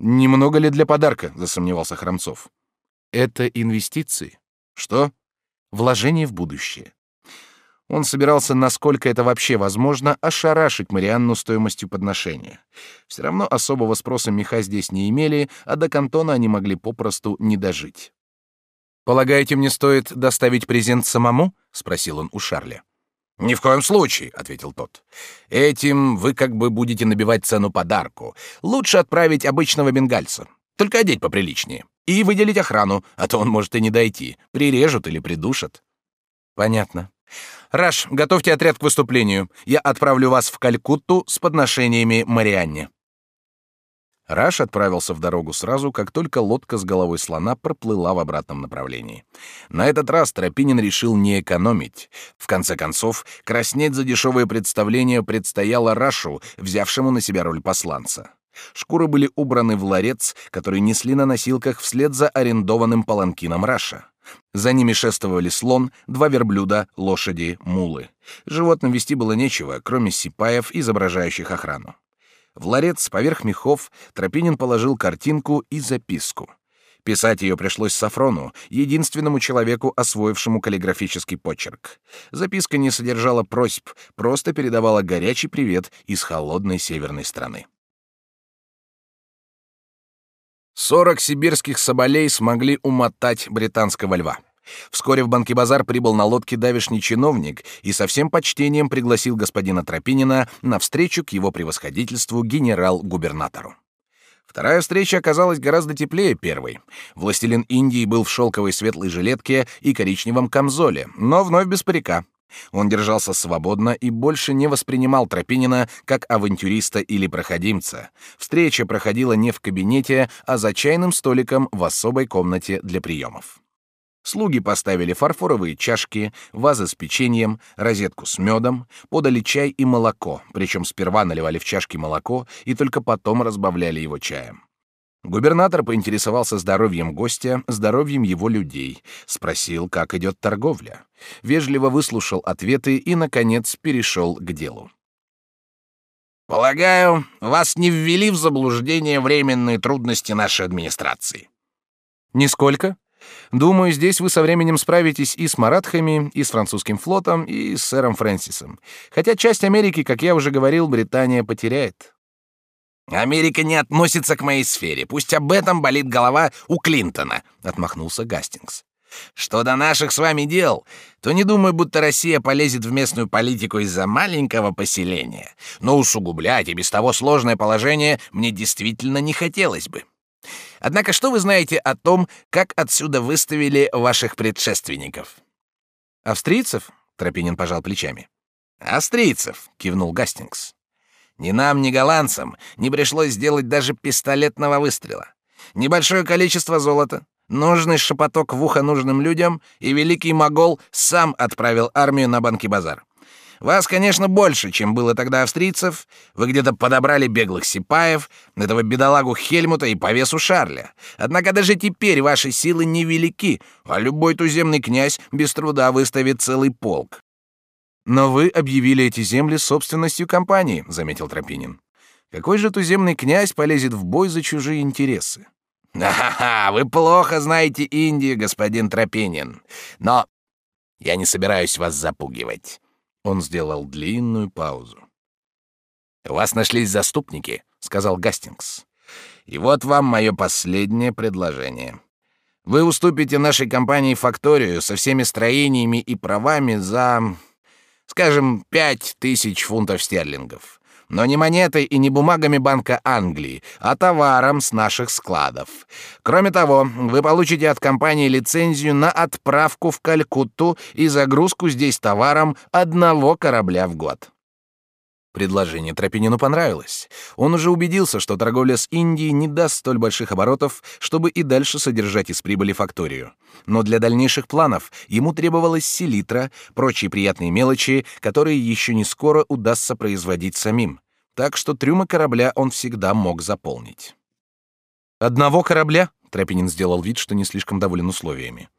Немного ли для подарка, засомневался Храмцов. Это инвестиции. Что? Вложение в будущее. Он собирался, насколько это вообще возможно, ошарашить Марианну стоимостью подношения. Все равно особого спроса меха здесь не имели, а до кантона они могли попросту не дожить. «Полагаете, мне стоит доставить презент самому?» — спросил он у Шарля. «Ни в коем случае», — ответил тот. «Этим вы как бы будете набивать цену подарку. Лучше отправить обычного бенгальца. Только одеть поприличнее. И выделить охрану, а то он может и не дойти. Прирежут или придушат». «Понятно. Раш, готовьте отряд к выступлению. Я отправлю вас в Калькутту с подношениями Марианне». Раш отправился в дорогу сразу, как только лодка с головой слона проплыла в обратном направлении. На этот раз Тропинин решил не экономить. В конце концов, краснеть за дешевые представления предстояло Рашу, взявшему на себя роль посланца. Шкуры были убраны в ларец, который несли на носилках вслед за арендованным паланкином Раша. За ними шествовали слон, два верблюда, лошади, мулы. Животным вести было нечего, кроме сипаев, изображающих охрану. В ларец поверх мехов Тропинин положил картинку и записку. Писать ее пришлось Сафрону, единственному человеку, освоившему каллиграфический почерк. Записка не содержала просьб, просто передавала горячий привет из холодной северной страны. Сорок сибирских соболей смогли умотать британского льва. Вскоре в Банки-базар прибыл на лодке давишний чиновник и со всем почтением пригласил господина Тропинина на встречу к его превосходительству генерал-губернатору. Вторая встреча оказалась гораздо теплее первой. Властелин Индии был в шелковой светлой жилетке и коричневом камзоле, но вновь без парика. Он держался свободно и больше не воспринимал Тропинина как авантюриста или проходимца. Встреча проходила не в кабинете, а за чайным столиком в особой комнате для приемов. Слуги поставили фарфоровые чашки, вазы с печеньем, розетку с медом, подали чай и молоко, причем сперва наливали в чашки молоко и только потом разбавляли его чаем. Губернатор поинтересовался здоровьем гостя, здоровьем его людей, спросил, как идет торговля, вежливо выслушал ответы и, наконец, перешел к делу. Полагаю, вас не ввели в заблуждение временные трудности нашей администрации. Нисколько. Думаю, здесь вы со временем справитесь и с маратхами, и с французским флотом, и с сэром Фрэнсисом. Хотя часть Америки, как я уже говорил, Британия потеряет. Америка не относится к моей сфере. Пусть об этом болит голова у Клинтона, отмахнулся Гастингс. Что до наших с вами дел, то не думаю, будто Россия полезет в местную политику из-за маленького поселения. Но усугублять и без того сложное положение мне действительно не хотелось бы. Однако что вы знаете о том, как отсюда выставили ваших предшественников? Австрийцев? Тропинин пожал плечами. Австрийцев, кивнул Гастингс. Ни нам, ни голландцам не пришлось сделать даже пистолетного выстрела. Небольшое количество золота, нужный шепоток в ухо нужным людям, и великий могол сам отправил армию на Банки-базар. Вас, конечно, больше, чем было тогда австрийцев. Вы где-то подобрали беглых сипаев, этого бедолагу Хельмута и повесу Шарля. Однако даже теперь ваши силы невелики, а любой туземный князь без труда выставит целый полк. Но вы объявили эти земли собственностью компании, заметил Тропинин. Какой же туземный князь полезет в бой за чужие интересы? Ха-ха, вы плохо знаете Индию, господин Тропинин. Но я не собираюсь вас запугивать. Он сделал длинную паузу. «У вас нашлись заступники», — сказал Гастингс. «И вот вам мое последнее предложение. Вы уступите нашей компании факторию со всеми строениями и правами за, скажем, пять тысяч фунтов стерлингов но не монетой и не бумагами Банка Англии, а товаром с наших складов. Кроме того, вы получите от компании лицензию на отправку в Калькутту и загрузку здесь товаром одного корабля в год. Предложение Тропинину понравилось. Он уже убедился, что торговля с Индией не даст столь больших оборотов, чтобы и дальше содержать из прибыли факторию. Но для дальнейших планов ему требовалась селитра, прочие приятные мелочи, которые еще не скоро удастся производить самим. Так что трюмы корабля он всегда мог заполнить. «Одного корабля?» — Тропинин сделал вид, что не слишком доволен условиями.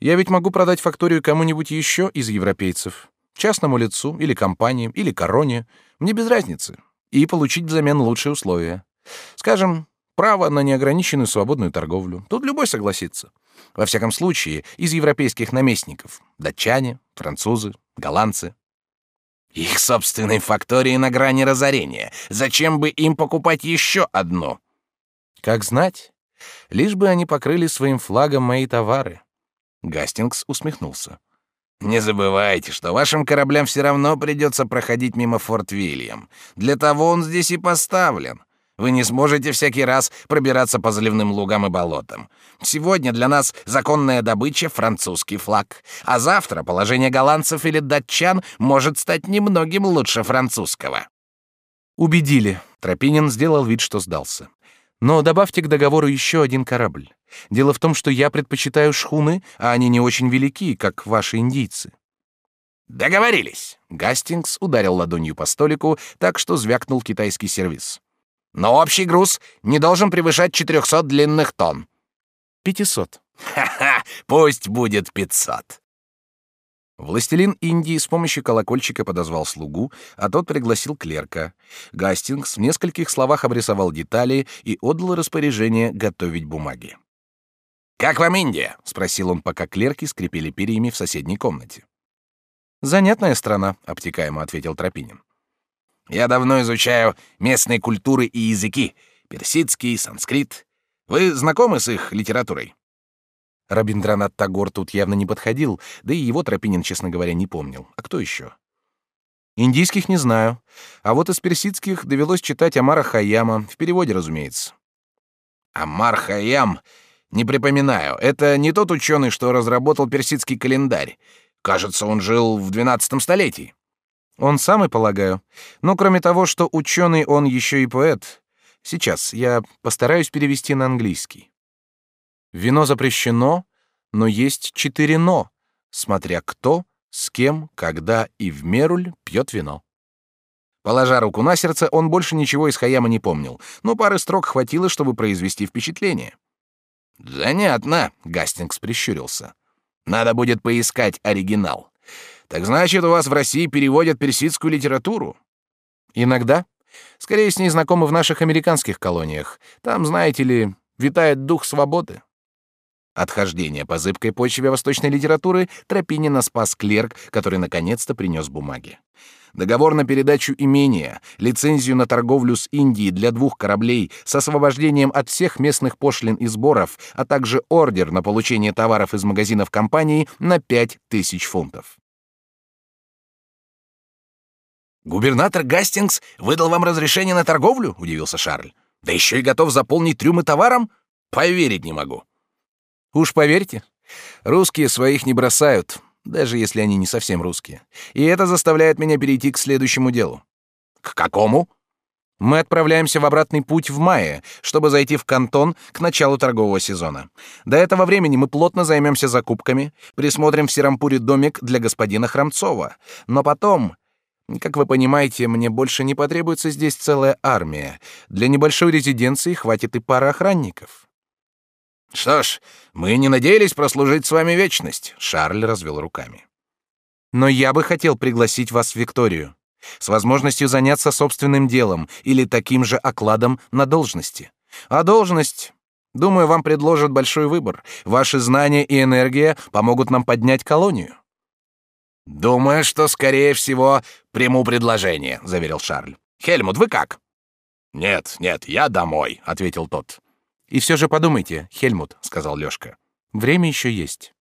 «Я ведь могу продать факторию кому-нибудь еще из европейцев частному лицу или компании, или короне, мне без разницы, и получить взамен лучшие условия. Скажем, право на неограниченную свободную торговлю. Тут любой согласится. Во всяком случае, из европейских наместников. Датчане, французы, голландцы. Их собственной фактории на грани разорения. Зачем бы им покупать еще одну? Как знать. Лишь бы они покрыли своим флагом мои товары. Гастингс усмехнулся. Не забывайте, что вашим кораблям все равно придется проходить мимо Форт Вильям. Для того он здесь и поставлен. Вы не сможете всякий раз пробираться по заливным лугам и болотам. Сегодня для нас законная добыча — французский флаг. А завтра положение голландцев или датчан может стать немногим лучше французского. Убедили. Тропинин сделал вид, что сдался. Но добавьте к договору еще один корабль. Дело в том, что я предпочитаю шхуны, а они не очень велики, как ваши индийцы. Договорились. Гастингс ударил ладонью по столику, так что звякнул китайский сервиз. Но общий груз не должен превышать 400 длинных тонн. 500. Ха-ха, пусть будет 500. Властелин Индии с помощью колокольчика подозвал слугу, а тот пригласил клерка. Гастингс в нескольких словах обрисовал детали и отдал распоряжение готовить бумаги. «Как вам Индия?» — спросил он, пока клерки скрипели перьями в соседней комнате. «Занятная страна», — обтекаемо ответил Тропинин. «Я давно изучаю местные культуры и языки — персидский, санскрит. Вы знакомы с их литературой?» Рабиндранат Тагор тут явно не подходил, да и его Тропинин, честно говоря, не помнил. А кто еще? Индийских не знаю. А вот из персидских довелось читать Амара Хайяма, в переводе, разумеется. Амар Хайям? Не припоминаю. Это не тот ученый, что разработал персидский календарь. Кажется, он жил в двенадцатом столетии. Он самый, полагаю. Но кроме того, что ученый, он еще и поэт. Сейчас я постараюсь перевести на английский. Вино запрещено, но есть четыре «но», смотря кто, с кем, когда и в меруль пьет вино. Положа руку на сердце, он больше ничего из Хаяма не помнил, но пары строк хватило, чтобы произвести впечатление. «Занятно», — Гастингс прищурился. «Надо будет поискать оригинал. Так значит, у вас в России переводят персидскую литературу?» «Иногда. Скорее, с ней знакомы в наших американских колониях. Там, знаете ли, витает дух свободы. Отхождение по зыбкой почве восточной литературы Тропинина спас клерк, который наконец-то принес бумаги. Договор на передачу имения, лицензию на торговлю с Индией для двух кораблей с освобождением от всех местных пошлин и сборов, а также ордер на получение товаров из магазинов компании на пять тысяч фунтов. «Губернатор Гастингс выдал вам разрешение на торговлю?» — удивился Шарль. «Да еще и готов заполнить трюмы товаром? Поверить не могу». Уж поверьте, русские своих не бросают, даже если они не совсем русские. И это заставляет меня перейти к следующему делу. К какому? Мы отправляемся в обратный путь в мае, чтобы зайти в Кантон к началу торгового сезона. До этого времени мы плотно займемся закупками, присмотрим в Сирампуре домик для господина Храмцова. Но потом, как вы понимаете, мне больше не потребуется здесь целая армия. Для небольшой резиденции хватит и пары охранников. Что ж, мы не надеялись прослужить с вами вечность, Шарль развел руками. Но я бы хотел пригласить вас в Викторию с возможностью заняться собственным делом или таким же окладом на должности. А должность, думаю, вам предложат большой выбор. Ваши знания и энергия помогут нам поднять колонию. Думаю, что скорее всего приму предложение, заверил Шарль. Хельмут, вы как? Нет, нет, я домой, ответил тот. И все же подумайте, Хельмут, сказал Лёшка. Время еще есть.